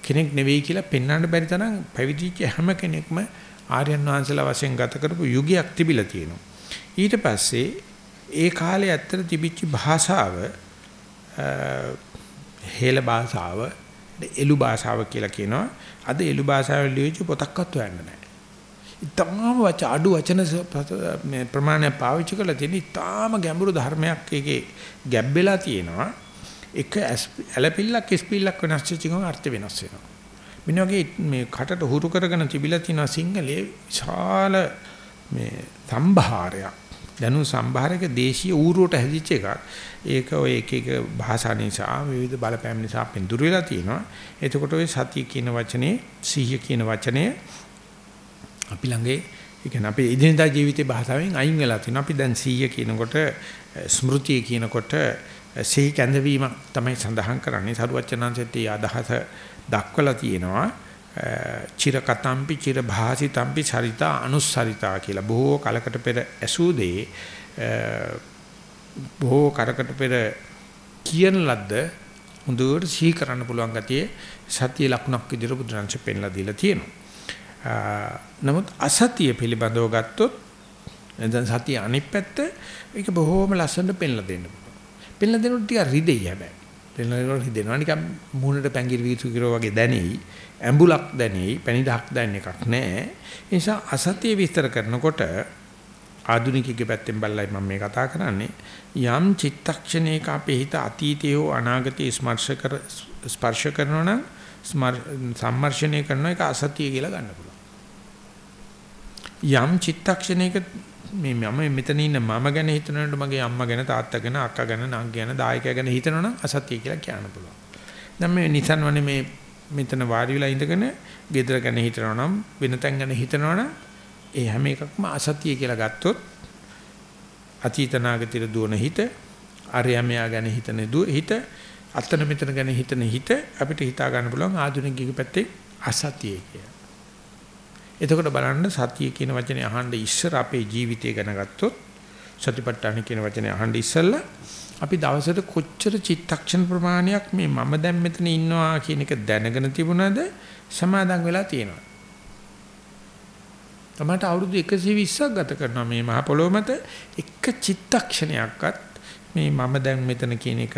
කෙනෙක් නෙවෙයි කියලා පෙන්වන්න බැරි තරම් පැවිදිච්ච හැම කෙනෙක්ම ආර්යයන් වහන්සේලා වශයෙන් ගත කරපු යුගයක් තිබිලා තියෙනවා. ඊට පස්සේ ඒ කාලේ ඇත්තට තිබිච්ච භාෂාව හේල භාෂාව එළු භාෂාව කියලා කියනවා. අද එළු භාෂාවෙන් ලියවිච්ච පොතක්වත් හොයන්න නැහැ. ඉතාම වච අඩු වචන මේ ප්‍රමාණය පාවිච්චි කරලා තියෙන ඉතාම ගැඹුරු ධර්මයක් එකේ ගැබ්බෙලා තියෙනවා. එක ඇලපිල්ලක් ස්පිල්ලක් වෙනස් වෙච්ච ගමන් අර්ථ වෙනස් වෙනවා. මෙන්න වගේ මේ කටට හුරු කරගෙන තිබිලා තියෙන සිංහලයේ විශාල මේ සම්භාරයක් දැනු සම්භාරයක දේශීය ඌරුවට හැදිච්ච එකක්. ඒක ඔය එක එක භාෂා නිසා විවිධ බලපෑම් නිසා පෙන්දුර වෙලා තියෙනවා. එතකොට ඔය සතිය කියන වචනේ සිහිය කියන වචනේ අපි ළඟේ ඒ කියන්නේ අපේ ඉදිනදා ජීවිතේ භාෂාවෙන් අයින් වෙලා තියෙනවා. අපි දැන් සිහිය කියනකොට ස්මෘතිය කියනකොට සිහි කැඳවීමක් තමයි සඳහන් කරන්නේ. සරුවචනංශෙත් ඒ අදහස දක්වලා තියෙනවා. චිර කතම්පි චිර භාසිතම්පි චරිතා අනුස්සරිතා කියලා බොහෝ කලකට පෙර ඇසූ දේ බොහෝ කරකට පෙර කියන ලද්ද හොඳට සිහි කරන්න පුළුවන් ගතිය සතිය ලක්ෂණක් විදිහට බුදුරජාණන් පෙන්ලා දීලා තියෙනවා. නමුත් අසතිය පිළිබඳව ගත්තොත් දැන් සතිය අනිත් පැත්ත ඒක බොහොම ලස්සනට පෙන්ලා දෙන්න පුළුවන්. පෙන්ලා දෙනකොට ටිකක් රිදෙයි හැබැයි. පෙන්ලා දෙනකොට රිදෙනවා නිකන් මූණට පැංගිරි වීසු කිරෝ වගේ දැනෙයි. ඇඹුලක් දැනෙයි, පැණිදහක් දැනෙන එකක් නැහැ. ඒ නිසා අසතිය විස්තර කරනකොට ආධුනිකයෙක්ගේ පැත්තෙන් බලලයි මම මේ කතා කරන්නේ. යම් චිත්තක්ෂණයක අපේ හිත අතීතය හෝ අනාගතය ස්පර්ශ කර ස්පර්ශ කරනවා නම් සම්මර්ෂණය කරන එක අසතිය කියලා ගන්න පුළුවන්. යම් චිත්තක්ෂණයක මේ මම මෙතන ඉන්න මම ගැන හිතනකොට මගේ අම්මා ගැන තාත්තා ගැන අක්කා ගැන නංගි ගැන දායකයා ගැන හිතනවනම් අසතිය කියලා කියන්න පුළුවන්. දැන් මේ නිසන්වනේ මේ මෙතන වාඩි වෙලා ඉඳගෙන ගෙදර ගැන හිතනවා නම් වෙන තැන් ගැන හිතනවා නම් ඒ හැම එකක්ම අසතිය කියලා ගත්තොත් අතීතනාගතිර දුවන හිත අරයමයා ගැන හිතන හිත අතන මෙතන ගැන හිතන හිත අපිට හිතා ගන්න පුළුවන් ආධුනිකයෙකු පැත්තේ අසතිය කියලා. එතකොට බලන්න සතිය කියන වචනේ අහන්න ඉස්සර අපේ ජීවිතය ගැන ගත්තොත් සතිපට්ඨාන කියන වචනේ අහන්න ඉස්සෙල්ලා අපි දවසට කොච්චර චිත්තක්ෂණ ප්‍රමාණයක් මේ මම දැන් මෙතන ඉන්නවා කියන එක දැනගෙන තිබුණාද සමාදන් වෙලා තියෙනවා. තමට අවුරුදු 120ක් ගත කරනවා මේ මහ පොළොව මත එක චිත්තක්ෂණයක්වත් මේ මම දැන් මෙතන කියන එක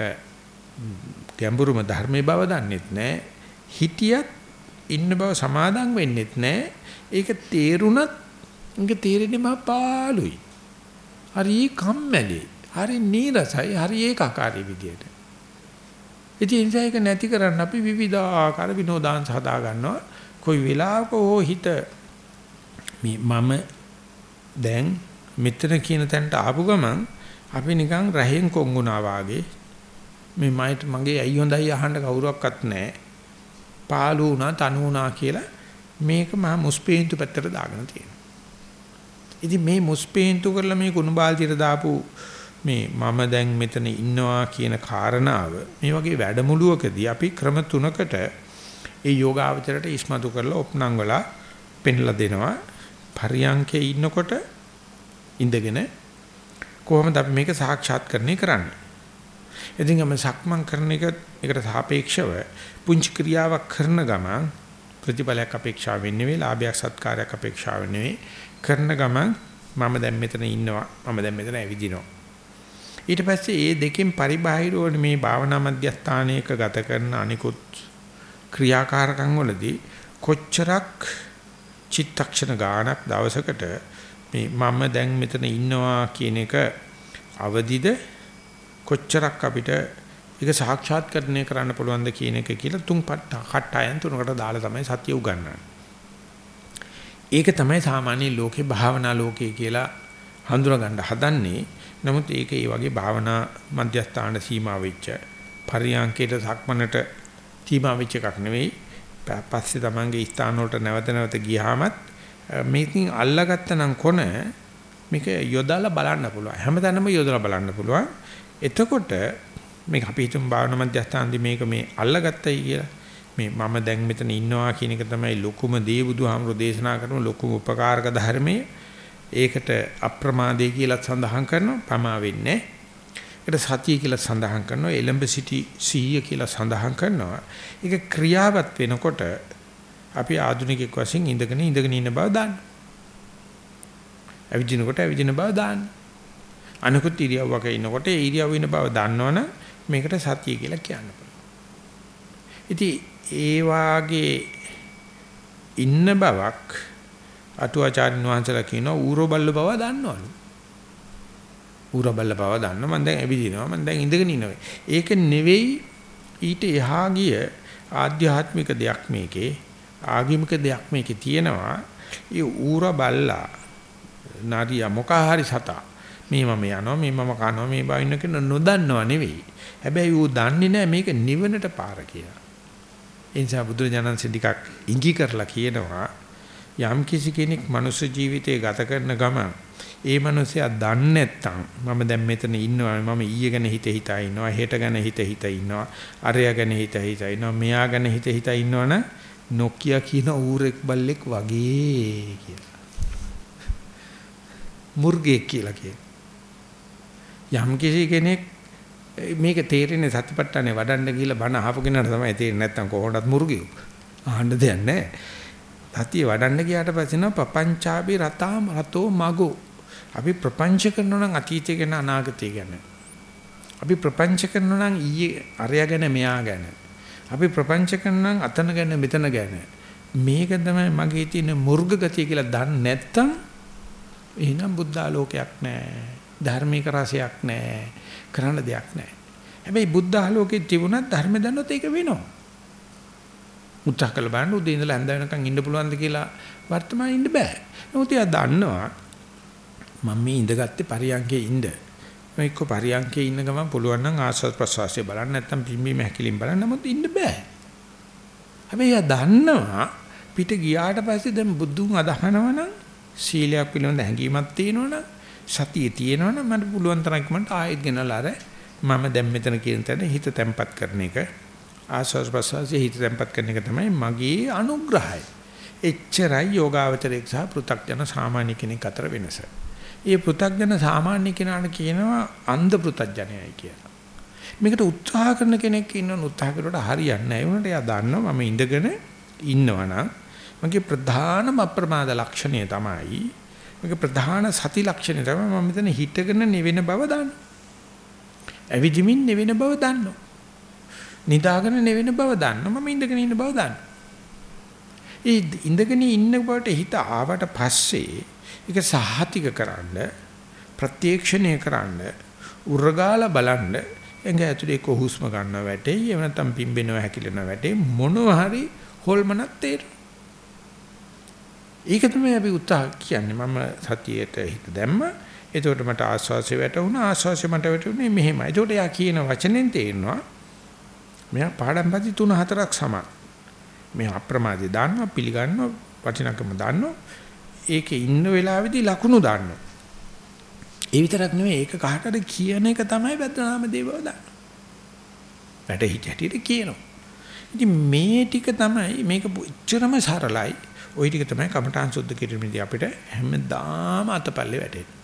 ගැඹුරුම ධර්මයේ බව දන්නෙත් නැහැ. හිටියත් ඉන්න බව සමාදන් වෙන්නෙත් නැහැ. ඒක තේරුණත් ඒක තේරෙන්නේ මහා පාළුයි. හරි කම්මැලි. හරි නීරසයි හරි ඒකාකාරී විදියට. ඉතින් ඒක නැති කරන්න අපි විවිධාකාර විනෝදාංශ හදා ගන්නවා. කොයි වෙලාවක හෝ හිත මේ මම දැන් මෙතන කියන තැනට ආපු ගමන් අපි නිකන් රහෙන් කොංගුණා වාගේ මේ මයිට මගේ ඇයි හොඳයි අහන්න කවුරක්වත් නැහැ. පාළු වුණා තනු වුණා කියලා මේක මහා මුස්පේන්තු පැත්තට දාගෙන තියෙනවා. ඉතින් මේ මුස්පේන්තු කරලා මේ කුණු බාල්දියට දාපු මේ මම දැන් මෙතන ඉන්නවා කියන කාරණාව මේ වගේ වැඩමුළුවකදී අපි ක්‍රම තුනකට ඒ යෝගාවචරයට ඉස්මතු කරලා ඔප්නං වල පෙන්ලා දෙනවා පරියංකේ ඉන්නකොට ඉඳගෙන කොහොමද අපි මේක සාක්ෂාත්කරණය කරන්නේ? ඉතින් අපි සක්මන් කරන එක එකට සාපේක්ෂව පුංචි ක්‍රියාවක් කරන ගමන් ප්‍රතිඵලයක් අපේක්ෂා වෙන්නේ නෙවෙයි, ලාභයක් සත්කාරයක් අපේක්ෂා වෙන්නේ නෙවෙයි. කරන ගමන් මම දැන් මෙතන ඉන්නවා, මම දැන් මෙතන ඇවිදිනවා. ඊට පස්සේ මේ දෙකෙන් පරිබාහිරව මේ භාවනා මධ්‍යස්ථානයක ගත කරන අනිකුත් ක්‍රියාකාරකම් වලදී කොච්චරක් චිත්තක්ෂණ ගාණක් දවසකට මේ මම දැන් මෙතන ඉන්නවා කියන එක අවදිද කොච්චරක් අපිට ඒක සාක්ෂාත්කරණය කරන්න පුළුවන්ද කියන එක කියලා තුන් කට්ටයන් තුනකට දාලා තමයි සතිය උගන්වන්නේ. ඒක තමයි සාමාන්‍ය ලෝකේ භාවනා ලෝකේ කියලා හඳුනා ගන්න හදන්නේ. නමුත් ඒක ඒ වගේ භාවනා මධ්‍යස්ථාන සීමා වෙච්ච පරියන්කේට සක්මනට සීමා වෙච්ච එකක් නෙවෙයි. පස්සේ තමන්ගේ ස්ථාන වලට නැවත නැවත ගියාමත් මේකෙන් අල්ලාගත්ත නම් කොන මේක යොදලා බලන්න පුළුවන්. හැමතැනම යොදලා බලන්න පුළුවන්. එතකොට මේක අපි හිතමු භාවනා මධ්‍යස්ථානදී මේක මේ අල්ලගත්තයි කියලා. මේ මම දැන් මෙතන ඉන්නවා කියන එක තමයි ලොකුම දේ බුදුහාමුදුරෝ දේශනා කරන ලොකුම උපකාරක ධර්මයේ. ඒකට අප්‍රමාදේ කියලා සඳහන් කරනවා පමා වෙන්නේ. ඒකට සතිය කියලා සඳහන් කරනවා එලඹ සිටි සිහිය කියලා සඳහන් කරනවා. ඒක ක්‍රියාවත් වෙනකොට අපි ආධුනිකෙක් වශයෙන් ඉඳගෙන ඉඳගෙන ඉන්න බව දාන්න. ඇවිදිනකොට ඇවිදින බව දාන්න. අනිකුත් ඉරියව්වක ඉන්නකොට ඒ ඉරියව්ව ඉන්න බව දන්නවනම් මේකට සතිය කියලා කියන්න පුළුවන්. ඉතින් ඒ වාගේ ඉන්න බවක් අටුවාචාර්ය වංශලා කියනවා ඌරෝ බල්ල බව දන්නවලු. ඌරෝ බල්ල බව දන්න මම දැන් ඇවිදිනවා මම දැන් ඉඳගෙන ඉන්නවා. ඒක නෙවෙයි ඊට එහා ගිය ආධ්‍යාත්මික දෙයක් මේකේ ආගමික දෙයක් මේකේ තියෙනවා. ඒ ඌරා බල්ලා නාරිය මොකක් හරි සතා මේ මම යනවා මේ මම කනවා මේ බා ඉන්න කෙනා නොදන්නව නෙවෙයි හැබැයි ඌ දන්නේ නැහැ මේක නිවනට පාර කියලා. ඒ නිසා බුදුරජාණන්සේ ටිකක් ඉඟි කරලා කියනවා යම් කිසි කෙනෙක් මනුස්ස ජීවිතය ගත කරන ගම ඒ මනුස්සයා දන්නේ නැත්තම් මම දැන් මෙතන ඉන්නවා මම ඊයේ ගැන හිත හිතා ඉන්නවා හෙට ගැන හිත හිත ඉන්නවා අරයා ගැන හිත හිතා ඉන්නවා මෙයා ගැන හිත හිතා ඉන්නවනේ නොකිය කියන ඌරෙක් බල්ලෙක් වගේ කියලා. මුර්ගෙක් කියලා කියන. යම් කිසි කෙනෙක් මේක තේරෙන්නේ සතිපට්ඨානේ වඩන්න ගිහිල්ලා බණ අහපු කෙනාට තමයි තේරෙන්නේ නැත්තම් කොහොමවත් මුර්ගියු. අහන්න දෙයක් නැහැ. සතිය වඩන්න ගියාට පස්සේ නෝ පపంచාබි රතාම රතෝ මගෝ. අපි ප්‍රපංච කරනවා නම් අතීතය ගැන අනාගතය ගැන. අපි ප්‍රපංච කරනවා නම් ඊයේ අරයා ගැන මෙයා ගැන. අපි ප්‍රපංච කරනවා නම් අතන ගැන මෙතන ගැන. මේක තමයි මගේ තියෙන මුර්ග ගතිය කියලා දන්නේ නැත්තම් එහෙනම් බුද්ධ ආලෝකයක් නැහැ. ධර්මික රසයක් නැහැ. කරන්න දෙයක් නැහැ. හැබැයි බුද්ධ ආලෝකයේ තිබුණත් ධර්ම දන්නොත් ඒක වෙනවා. උත්සාහ කළ බලන්න උදේ ඉඳලා හැන්ද වෙනකන් ඉන්න පුළුවන්ද කියලා වර්තමානයේ ඉන්න බෑ. නමුත් එයා දන්නවා මම මේ ඉඳගත්තේ පරියන්කේ ඉන්න. මේක පරියන්කේ ඉන්න ගමන් පුළුවන් නම් ආස්වාද ප්‍රසවාසය බලන්න නැත්නම් පිම්බීම හැකිලින් බලන්න නමුත් ඉන්න බෑ. හැබැයි එයා දන්නවා පිට ගියාට පස්සේ දැන් බුදුන් අදහනවනම් සීලයක් පිළිබඳ හැඟීමක් තියෙනවනම් සතියේ තියෙනවනම් මට පුළුවන් තරම් මට ආයෙත් ගෙනලා අර මම දැන් මෙතන කියන තැන හිත තැම්පත් කරන එක ආස්වාස් ප්‍රසවාසයේ හිත තැම්පත් කරන එක තමයි මගේ අනුග්‍රහය. එච්චරයි යෝගාවචරයක් සහ පෘ탁ජන සාමාන්‍ය කෙනෙක් අතර වෙනස. ඒ පෘ탁ජන සාමාන්‍ය කෙනාට කියනවා අන්ධ පෘ탁ජනයයි කියලා. මේකට උත්සාහ කරන කෙනෙක් ඉන්නවන උත්සාහ කරුවට හරියන්නේ නැහැ. උනට එයා දන්නවා මම ඉඳගෙන ඉන්නවනම් මගේ ප්‍රධානම අප්‍රමාද ලක්ෂණය තමයි මගේ ප්‍රධාන සති ලක්ෂණය තමයි මම මෙතන හිටගෙන නිවෙන බව දන්නවා. ඇවිදිමින් නිවෙන බව දන්නවා. නිදාගෙන නෙවෙන බව දන්නවා. මම ඉඳගෙන ඉන්න බව දන්නවා. ඒ ඉඳගෙන ඉන්න බවට හිත ආවට පස්සේ ඒක සහතික කරන්න ප්‍රත්‍යක්ෂණය කරන්න උරගාලා බලන්න. එංග ඇතුලේ කොහුස්ම ගන්නව වැටේ එහෙම නැත්නම් පිම්බෙනව හැකිලෙනව වැටේ මොනවා හරි හොල්මනක් තේරෙනවා ඒක තමයි අපි උත්සාහ කියන්නේ. මම සතියේට හිත දැම්ම එතකොට මට ආස්වාසිය වැටුණා. ආස්වාසිය මට වැටුනේ මෙහෙමයි. එතකොට යා කියන වචනෙන් තේරෙනවා මෙයා පාඩම්පති 3 4ක් සමාන. මේ අප්‍රමාදී දාන්නවා පිළිගන්නවා වටිනකම දාන්නවා. ඒකේ ඉන්න වෙලාවේදී ලකුණු දාන්නවා. ඒ විතරක් නෙවෙයි ඒක කාටද කියන එක තමයි බද්දනාම දේවව දාන්න. වැට හිත හැටියට කියනවා. ඉතින් මේ ටික තමයි මේක එච්චරම සරලයි. ওই ටික තමයි කමඨාන් සුද්ධ කිරීමේදී අපිට හැමදාම අතපල්ලේ වැටෙන්නේ.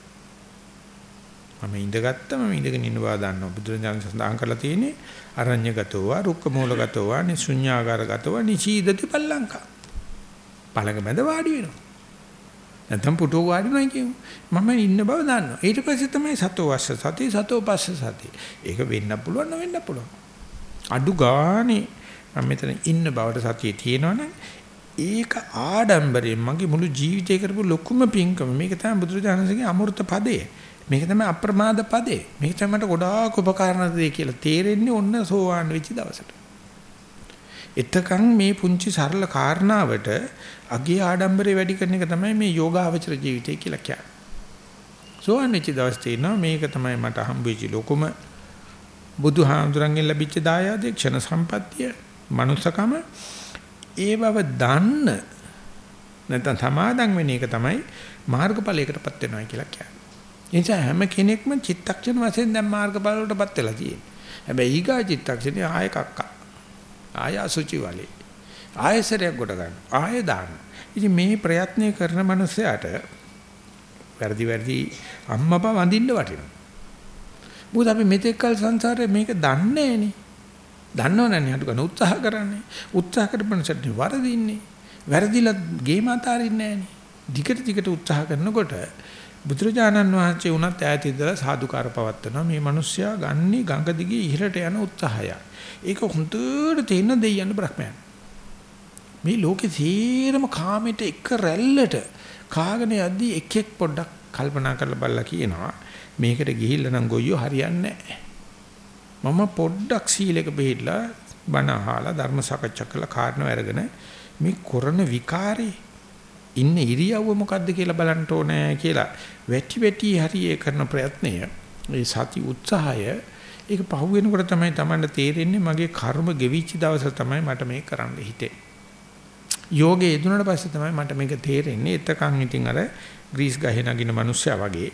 මම ඉඳගත්තම මම ඉඳගෙන ඉන්න බව දන්නවා. බුදුරජාණන් සඳහන් කරලා තියෙන්නේ අරඤ්‍යගතෝව, රුක්කමූලගතෝව, නිසුඤ්ඤාගාරගතෝව, නිචීදති පල්ලංකා. පළඟ මැද වාඩි වෙනවා. නැත්නම් පුටුව වාඩි වෙනවා කියමු. මම ඉන්න බව දන්නවා. ඊට පස්සේ තමයි සතෝ වස්ස සති සතෝ පස්ස සති. ඒක වෙන්න පුළුවන් නොවෙන්න පුළුවන්. අඩු ගානේ මම මෙතන ඉන්න බවට සතිය තියෙනවනම් ඒක ආඩම්බරයෙන් මගේ මුළු ජීවිතේ කරපු ලොකුම පිංකම. මේක තමයි බුදුරජාණන්සේගේ අමෘත පදේ. මේක තමයි අප්‍රමාද පදේ. මේක තමයි මට ගොඩාක් උපකාරණ දෙය කියලා තේරෙන්නේ ඔන්න සෝවාන් වෙච්ච දවසට. එතකන් මේ පුංචි සරල කාරණාවට අගේ ආඩම්බරේ වැඩි කරන එක තමයි මේ යෝගාවචර ජීවිතය කියලා කියන්නේ. සෝවන් වෙච්ච දවස් තියෙනවා මේක තමයි මට හම්බෙච්ච ලොකුම බුදුහාමුදුරන්ගෙන් ලැබිච්ච දායාදේ ක්ෂණ සම්පත්තිය, manussකම ඒ බව දන්න නැත්නම් සමාදන් වෙන එක තමයි මාර්ගඵලයකටපත් වෙනවා කියලා කියන්නේ. ඒ නිසා හැම කෙනෙක්ම චිත්තක්ෂණ වශයෙන් දැන් මාර්ගඵලවලටපත් වෙලා තියෙනවා. හැබැයි ඊගා චිත්තක්ෂණේ ආය කක්කා. ආය අසුචි වලේ. ආයසරයක් කොට ගන්න. ආය දාන්න. ඉතින් මේ ප්‍රයත්නය කරන මනුස්සයාට වැඩි වැඩි අම්මපා වඳින්න වටිනවා. මොකද අපි මෙතෙක් කල සංසාරේ මේක දන්නේ නෑනේ. දන්නවනේ අඩු ගන්න උත්සාහ කරන්නේ. උත්සාහ කරපනසට වරදින්නේ. වැරදිලා ගේම අතාරින්නේ නෑනේ. දිගට දිගට උත්සාහ කරනකොට බුදුරජාණන් වහන්සේ උනත් ඈත ඉඳලා සාදුකාර පවත්වනවා මේ මිනිස්සයා ගන්නේ ගඟ දිගේ ඉහළට යන උත්සාහය. ඒක හුදුට තේින දෙයයන් බ්‍රහ්මයන්. මේ ලෝකේ සීරම කාමයට එක රැල්ලට කාගෙන යද්දි එක එක් පොඩ්ඩක් කල්පනා කරලා බලලා කියනවා මේකට ගිහිල්ලා නම් ගොයියෝ හරියන්නේ මම පොඩ්ඩක් සීලෙක බෙහෙట్లా බණ අහලා ධර්ම සාකච්ඡා කරලා කාරණා අරගෙන මේ කරන විකාරේ ඉන්න ඉරියව්ව මොකද්ද කියලා බලන්න ඕනේ කියලා වැටි වැටි හරියේ කරන ප්‍රයත්නය ඒ සති උත්සාහය ඒක පහු වෙනකොට තමයි Tamanට තේරෙන්නේ මගේ කර්ම ගෙවිච්ච දවස තමයි මට මේක කරන්න හිතෙන්නේ යෝගේ යෙදුනට පස්සේ තමයි මට මේක තේරෙන්නේ. එතකන් ඉතින් අර ග්‍රීස් ගහේ නගින මිනිස්සයා වගේ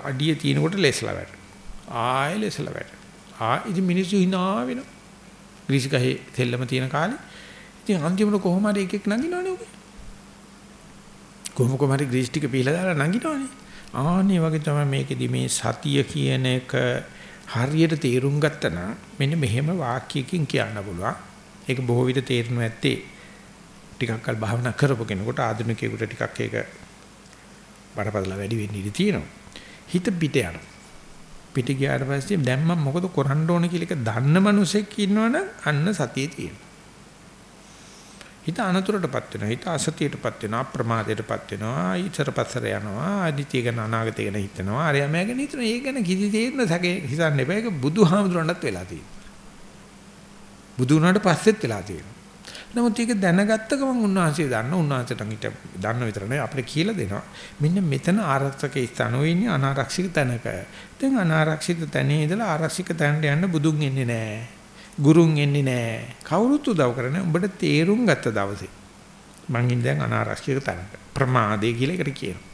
අඩිය තිනකොට ලෙස්ලා වැට. ආයෙ ලෙස්ලා වැට. ආ ඉතින් මිනිස්සු hina වෙනවා. ග්‍රීස් ගහේ තෙල්ලම තියෙන කාලේ. ඉතින් අන්තිමට කොහොම හරි එකෙක් නගිනවනේ ඔගේ. කොහොම කොහම හරි ග්‍රීස් ටික පීලා දාලා නගිනවනේ. ආන්නේ වගේ තමයි මේකෙදි මේ සතිය කියන එක හරියට තේරුම් ගත්තා නම් මෙන්න මෙහෙම වාක්‍යයකින් කියන්න පුළුවන්. ඒක බොහෝ විට තේරෙනු ඇත්තේ ටිකක් කල් භාවනා කරපු කෙනෙකුට ආධුනිකයෙකුට ටිකක් ඒක බරපතල වැඩි වෙන්න ඉඩ තියෙනවා. හිත පිට යනවා. පිට ගියාට පස්සේ දැන් මම මොකද කරන්න ඕන කියලා එක දන්න මිනිසෙක් ඉන්නවනම් අන්න සතියේ තියෙනවා. හිත අනතුරටපත් වෙනවා. හිත අසතියටපත් වෙනවා. අප්‍රමාදයටපත් වෙනවා. ඊතර පස්සර යනවා. අදිතිය ගැන අනාගතය ගැන හිතනවා. අරයා ගැන හිතනවා. ඒ ගැන කිසි තේරෙන්න සැකේ හිතන්න එපා. ඒක බුදුහාමුදුරන්ටත් වෙලා තියෙනවා. බුදු වුණාට පස්සෙත් වෙලා තියෙනවා. නමුත් ඒක දැනගත්ත ගමන් උන්වහන්සේ දන්න උන්වහන්සේට හිට දන්න විතර නෙවෙයි අපිට කියලා දෙනවා. මෙන්න මෙතන ආරක්ෂක ස්ථානෝ ඉන්නේ අනාරක්ෂිත තැනක. දැන් අනාරක්ෂිත තැනේ ඉඳලා ආරක්ෂිත තැනට යන්න බුදුන් එන්නේ නැහැ. ගුරුන් එන්නේ නැහැ. කවුරුත් උදව් කරන්නේ උඹට තේරුම් ගත්ත දවසේ. මං ඉන්නේ දැන් අනාරක්ෂිත තැනක. ප්‍රමාදේ කියලා එකට කියනවා.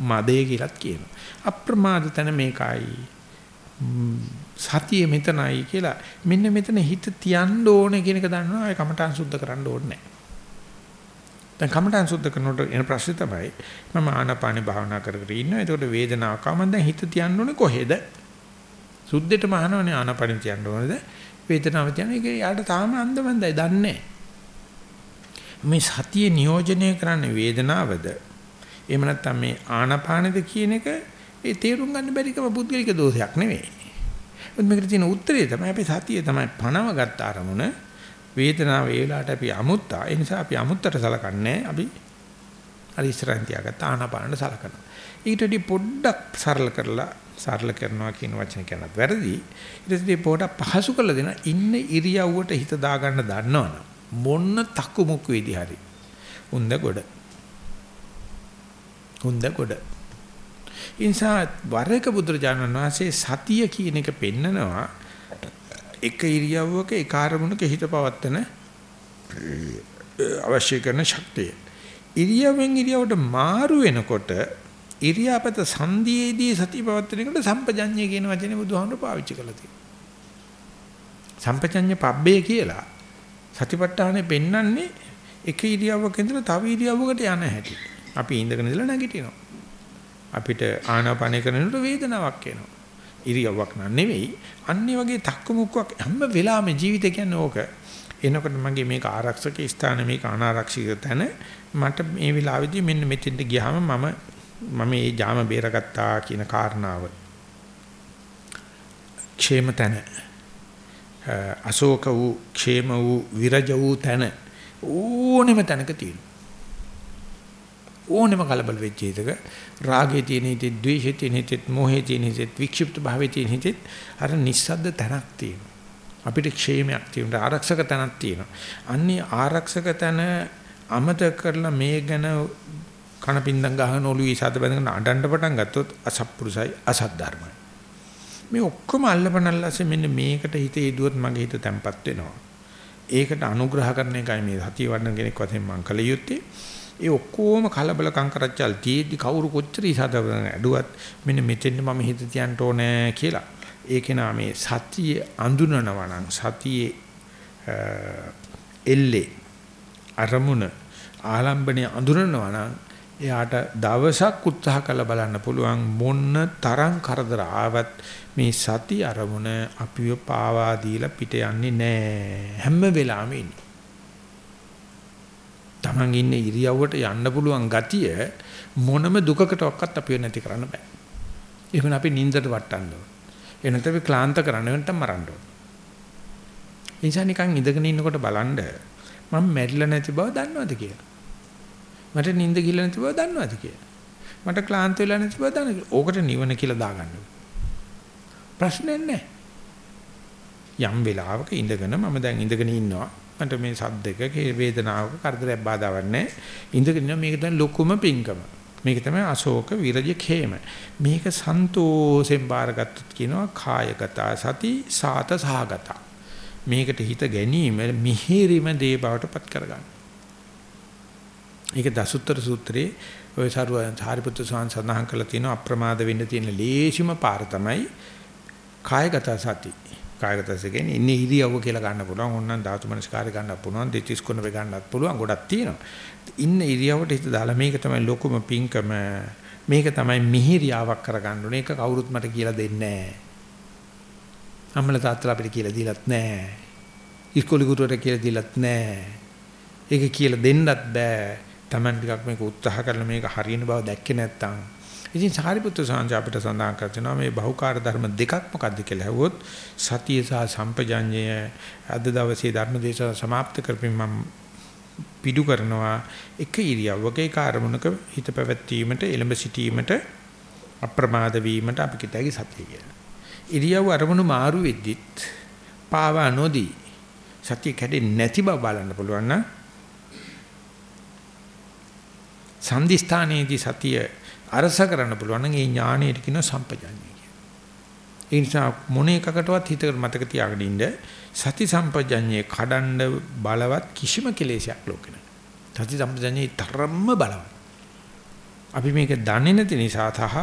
මදේ කියලාත් කියනවා. අප්‍රමාද තැන මේකයි. සතිය මෙතනයි කියලා මෙන්න මෙතන හිත තියන්න ඕනේ කියන එක දන්නවා ඒ කමඨාන් සුද්ධ කරන්න ඕනේ නැහැ. දැන් කමඨාන් සුද්ධ කරනකොට එන ප්‍රශ්නේ තමයි මම ආනාපානේ භාවනා කර කර ඉන්නවා. එතකොට වේදනාවක් ආවම දැන් හිත තියන්න ඕනේ කොහෙද? සුද්ධෙටම අහනවනේ ආනාපානේ තියන්න ඕනේද? වේදනාව තියන්න ඒක යාට තාම අන්දමන්දයි දන්නේ මේ සතිය නියෝජනය කරන්නේ වේදනාවද? එහෙම නැත්නම් මේ ආනාපානෙද කියන එක ඒ තේරුම් ගන්න බැරිකම පුද්ගලික දෝෂයක් නෙවෙයි. මොකද මේකට තියෙන උත්තරේ තමයි අපි සතිය තමයි පණව ගත්ත අරමුණ වේදනාව ඒ වෙලාවට අපි අමුත්තා. ඒ නිසා අපි අමුත්තට සලකන්නේ අපි අර ඉස්සරහින් තියාගත්ත ආනාපානට සලකනවා. ඊටදී පොඩ්ඩක් සරල කරලා සරල කරනවා කියන වචන කියනත් වැරදි. ඊටදී පොඩක් පහසු කරලා දෙන ඉන්න ඉරියව්වට හිත දාගන්න දන්නවනම් මොන්න තක්කු මුක්කු විදි හරි. උන්ද ගොඩ. උන්ද ගොඩ. ඉන්සා වරක බුදුරජාණන් වහන්සේ සතිය කියන එක පෙන්නනවා එක ඉරියව්වක ඒ කාර්මුණක හිත පවත්තන අවශ්‍ය කරන ශක්තිය. ඉරියව්වෙන් ඉරියව්වට මාරු වෙනකොට ඉරියාපත සංදීයේදී සතිය පවත්තන එකට සම්පජඤ්ඤය කියන වචනේ බුදුහාමුදුරුවෝ පාවිච්චි කළා තියෙනවා. සම්පජඤ්ඤ පබ්බේ කියලා සතිපට්ඨානෙ පෙන්වන්නේ එක ඉරියව්වක ඉඳලා තව ඉරියව්වකට යන හැටි. අපි ඉඳගෙන ඉඳලා නැගිටිනවා. අපිට ආනාපානය කරනකොට වේදනාවක් එනවා. ඉරියව්වක් නෙවෙයි. අන්නේ වගේ තක්කමුක්කක් හැම වෙලාවෙම ජීවිතේ කියන්නේ ඕක. එනකොට මගේ මේක ආරක්ෂක ස්ථාන මේක අනාරක්ෂිත තැන මට මේ වෙලාවේදී මෙන්න මෙතෙන්ට ගියාම මම මම මේ ජාම බේරගත්තා කියන කාරණාව. ക്ഷേම තැන. අශෝක වූ ക്ഷേම වූ විරජ වූ තැන ඕනෙම තැනක තියෙනවා. ඕනෙම කලබල වෙච්ච හිතක රාගයේ තියෙන හිතෙත් ද්වේෂයේ තියෙන හිතෙත් මොහේ තියෙන හිතෙත් වික්ෂිප්ත භාවයේ තියෙන හිතෙත් අර නිස්සද්ද තැනක් තියෙනවා. අපිට ക്ഷേමයක් තියෙනවා. ආරක්ෂක තැනක් තියෙනවා. අන්නේ ආරක්ෂක තැන අමතක කරලා මේ ගැන කණපින්දම් ගහන ඔළුවේ ඉසත බැඳගෙන අඬන්න පටන් ගත්තොත් අසත්පුරුසයි අසත් ධර්මයි. මේ ඔක්කොම අල්ලපනල්ලාසේ මෙන්න මේකට හිත යදුවොත් මගේ හිත තැම්පත් වෙනවා. ඒකට අනුග්‍රහ කරන එකයි මේ සතිය වඩන කෙනෙක් වශයෙන් මම කල යුත්තේ. ඒ ඔක්කොම කලබල කංකරච්චල් තියේදී කවුරු කොච්චර ඉසත ඇඩුවත් මෙන්න මෙතෙන් මම හිත තියන්න ඕනේ කියලා. ඒක නා මේ සතියේ අඳුනනවා නම් සතියේ එල්ලේ අරමුණ ආලම්බනේ අඳුරනවා නම් එයාට දවසක් උත්සාහ කරලා බලන්න පුළුවන් මොන්න තරම් කරදර ආවත් මේ සති අරමුණ අපිව පාවා දීලා පිට යන්නේ නැහැ හැම වෙලාවෙම ඉන්නේ. Taman ඉන්නේ ඉරියව්වට යන්න පුළුවන් ගතිය මොනම දුකකටවත් අපිව නැති කරන්න බෑ. එහෙනම් අපි නින්දට වටන්න ඕන. එනත අපි ක්ලාන්ත කරන්න වෙනතම මරන්න ඕන. ඒ නිසා නිකන් ඉඳගෙන ඉන්නකොට බලන්න මම මැරිලා නැති බව දන්නවද කියලා. මට නිින්ද ගිහලා නැති බව දන්නවද කියලා. මට ක්ලාන්ත වෙලා නැති බව දන්නවද? ඕකට නිවන කියලා දාගන්න. ප්‍රශ්නේ නැහැ. යම් වෙලාවක ඉඳගෙන මම දැන් ඉඳගෙන ඉන්නවා. මට මේ සද්දක වේදනාවක කරදරයක් බාධාවක් නැහැ. ඉඳගෙන ඉන්නවා මේක දැන් ලොකුම පිංකම. මේක තමයි අශෝක විරජ khේම. මේක සන්තෝෂෙන් බාරගත්තොත් කියනවා කායගත සති සාත සහගත. මේකට හිත ගැනීම මිහිරිම දේ බවට පත් කරගන්න. ඒක දසුත්තර සූත්‍රයේ ඔය සරුව සාරිපුත්‍ර ස්වාමීන් සඳහන් කරලා තියෙනවා අප්‍රමාද වෙන්න තියෙන ලේසිම පාර තමයි කායගත සති. කායගත සති කියන්නේ ඉන්නේ ඉරියව්ව කියලා ගන්න පුළුවන්. ඕනනම් ධාතු මනස්කාරය ගන්නත් පුළුවන්. දෙතිස් කුණ වේ ගන්නත් පුළුවන්. ගොඩක් තියෙනවා. ඉන්න ඉරියව්වට හිත දාලා මේක තමයි ලොකුම පිංකම. මේක තමයි මිහිරියාවක් කරගන්න ඕනේ. ඒක කවුරුත් මට කියලා දෙන්නේ නැහැ. අම්මලා තාත්තලා අපිට කියලා දීලත් නැහැ. ඉස්කෝලේ ගුරුවරයා කියලා දීලත් නැහැ. ඒක කියලා දෙන්නත් බෑ. Taman ටිකක් මේක උත්සාහ කරලා මේක හරියන බව දැක්කේ නැත්තම්. ඉතින් සාරිපුත්‍ර සාංශ අපිට සඳහන් කරනවා මේ බහුකාර්ය ධර්ම දෙකක් මොකක්ද කියලා ඇහුවොත් සතිය සහ සම්පජඤ්ඤය අද දවසේ ධර්ම දේශන સમાપ્ત කරපින් මම පිටු කරනවා එක ඉරියව්වක ඒ කාර්මුණක හිත පැවැත්වීමට එළඹ සිටීමට අප්‍රමාද වීමට අපි කිතයි සතිය කියලා. ඉරියව් අරමුණු මාරු වෙද්දිත් පාවා නොදී සතිය කැඩෙන්නේ නැති බව බලන්න පුළුවන් නම් සම්දිස්ථානයේදී සතිය අරස කරන්න පුළුවන් නම් ඒ ඥාණයට කියන සම්පජාඤ්ඤය කියන. ඒ නිසා මොන එකකටවත් හිත මතක තියාගෙන ඉන්න සති සම්පජාඤ්ඤේ කඩන්න බලවත් කිසිම කෙලෙසයක් ලෝකේ නැහැ. සති සම්පජාඤ්ඤේ තරම්ම බලවත්. අපි මේක දන්නේ නැති නිසා සහ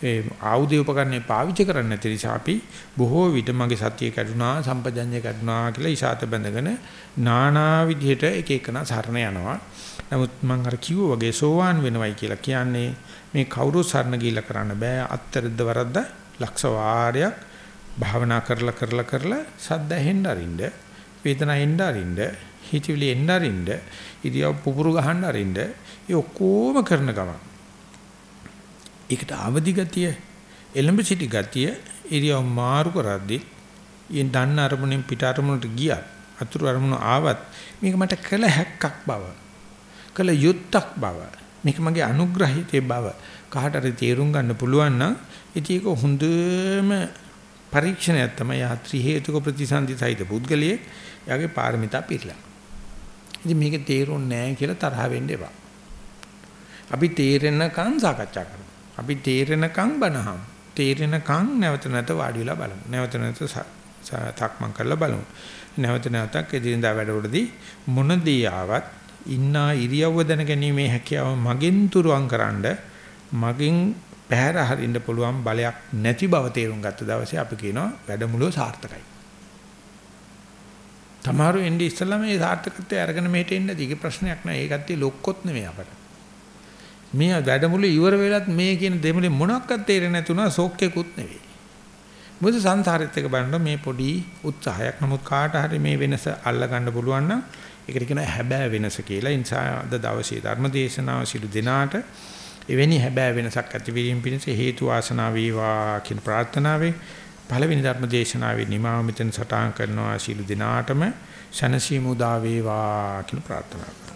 ඒ ආයුධ උපකරණේ පාවිච්චි කරන්නේ නැති නිසා අපි බොහෝ විට මගේ සතිය කැඩුනා සම්පජඤ්ඤය කැඩුනා කියලා ඉසాత බැඳගෙන නානා විදිහට එක එකන සරණ යනවා. නමුත් මම අර කිව්වා වගේ සෝවාන් වෙනවයි කියලා කියන්නේ මේ කවුරු සරණ ගිහිල්ලා කරන්න බෑ අත්තරද්ද වරද්ද ලක්ෂ වාරයක් භාවනා කරලා කරලා කරලා සද්ද ඇහෙන්න අරින්න වේදනා එන්න අරින්න හිතවිලි එන්න අරින්න ඉරියව් පුපුරු ගහන්න අරින්න ඒ ඔක්කොම කරන ගමන් ඒකට අවදි ගතිය එලඹ සිටි ගතිය ඉරියව් මාරු කරද්දී යෙන් දන්න අරමුණෙන් පිට අරමුණට ගියා අතුරු අරමුණ ආවත් මේක මට කළ හැක්කක් බව කළ යුත්තක් බව මේක මගේ අනුග්‍රහිතේ බව කාට හරි තේරුම් ගන්න පුළුවන් නම් ඉතින් ඒක හොඳම පරීක්ෂණයක් තමයි යාත්‍රි හේතුක ප්‍රතිසන්දි සහිත පුද්ගලයේ යාගේ පාරමිතා පිරලා. ඉතින් මේක තේරුන්නේ නැහැ කියලා තරහ වෙන්න එපා. අපි තේරෙනකන් සාකච්ඡා කරමු. අපි තේරෙනකන් බනහම් තේරෙනකන් නැවත නැවත වාඩි වෙලා බලමු නැවත නැවත තක්මන් කරලා බලමු නැවත නැවතක් එදිනදා වැඩවලදී මොන දේ ආවත් ඉන්නා ඉරියව්ව දැනගැනීමේ හැකියාව මගෙන් තුරුවන්කරනද මගෙන් පැහැර හරින්න පුළුවන් බලයක් නැති බව තේරුම් ගත්ත දවසේ අපි කියනවා වැඩමුළුව සාර්ථකයි. තමාරු එන්නේ ඉස්සල්ලාම මේ සාර්ථකත්වය අරගෙන මෙහෙට එන්න දීගේ ප්‍රශ්නයක් නෑ. ඒ කට්ටිය ලොක්කොත් නෙමෙයි අපට. මේ වැඩමුළු ඉවර වෙලත් මේ කියන දෙමුලේ මොනක්වත් තේරෙන්නේ නැතුණා සෝක්කේකුත් නෙවෙයි. මොකද සංසාරෙත් එක බලනකොට මේ පොඩි උත්සාහයක්. නමුත් කාට හරි මේ වෙනස අල්ල ගන්න පුළුවන් නම් ඒකට කියනවා හැබෑ වෙනස කියලා. ඒ නිසා අද දවසේ ධර්මදේශනාව සිළු දිනාට එවැනි හැබෑ වෙනසක් ඇතිවීම පිණිස හේතු වාසනා වේවා කියන ප්‍රාර්ථනාවෙන් පළවෙනි ධර්මදේශනාවේ නිමාව මෙතන සටහන් කරනවා සිළු දිනාටම ශනසීමු දා වේවා කියන ප්‍රාර්ථනාව.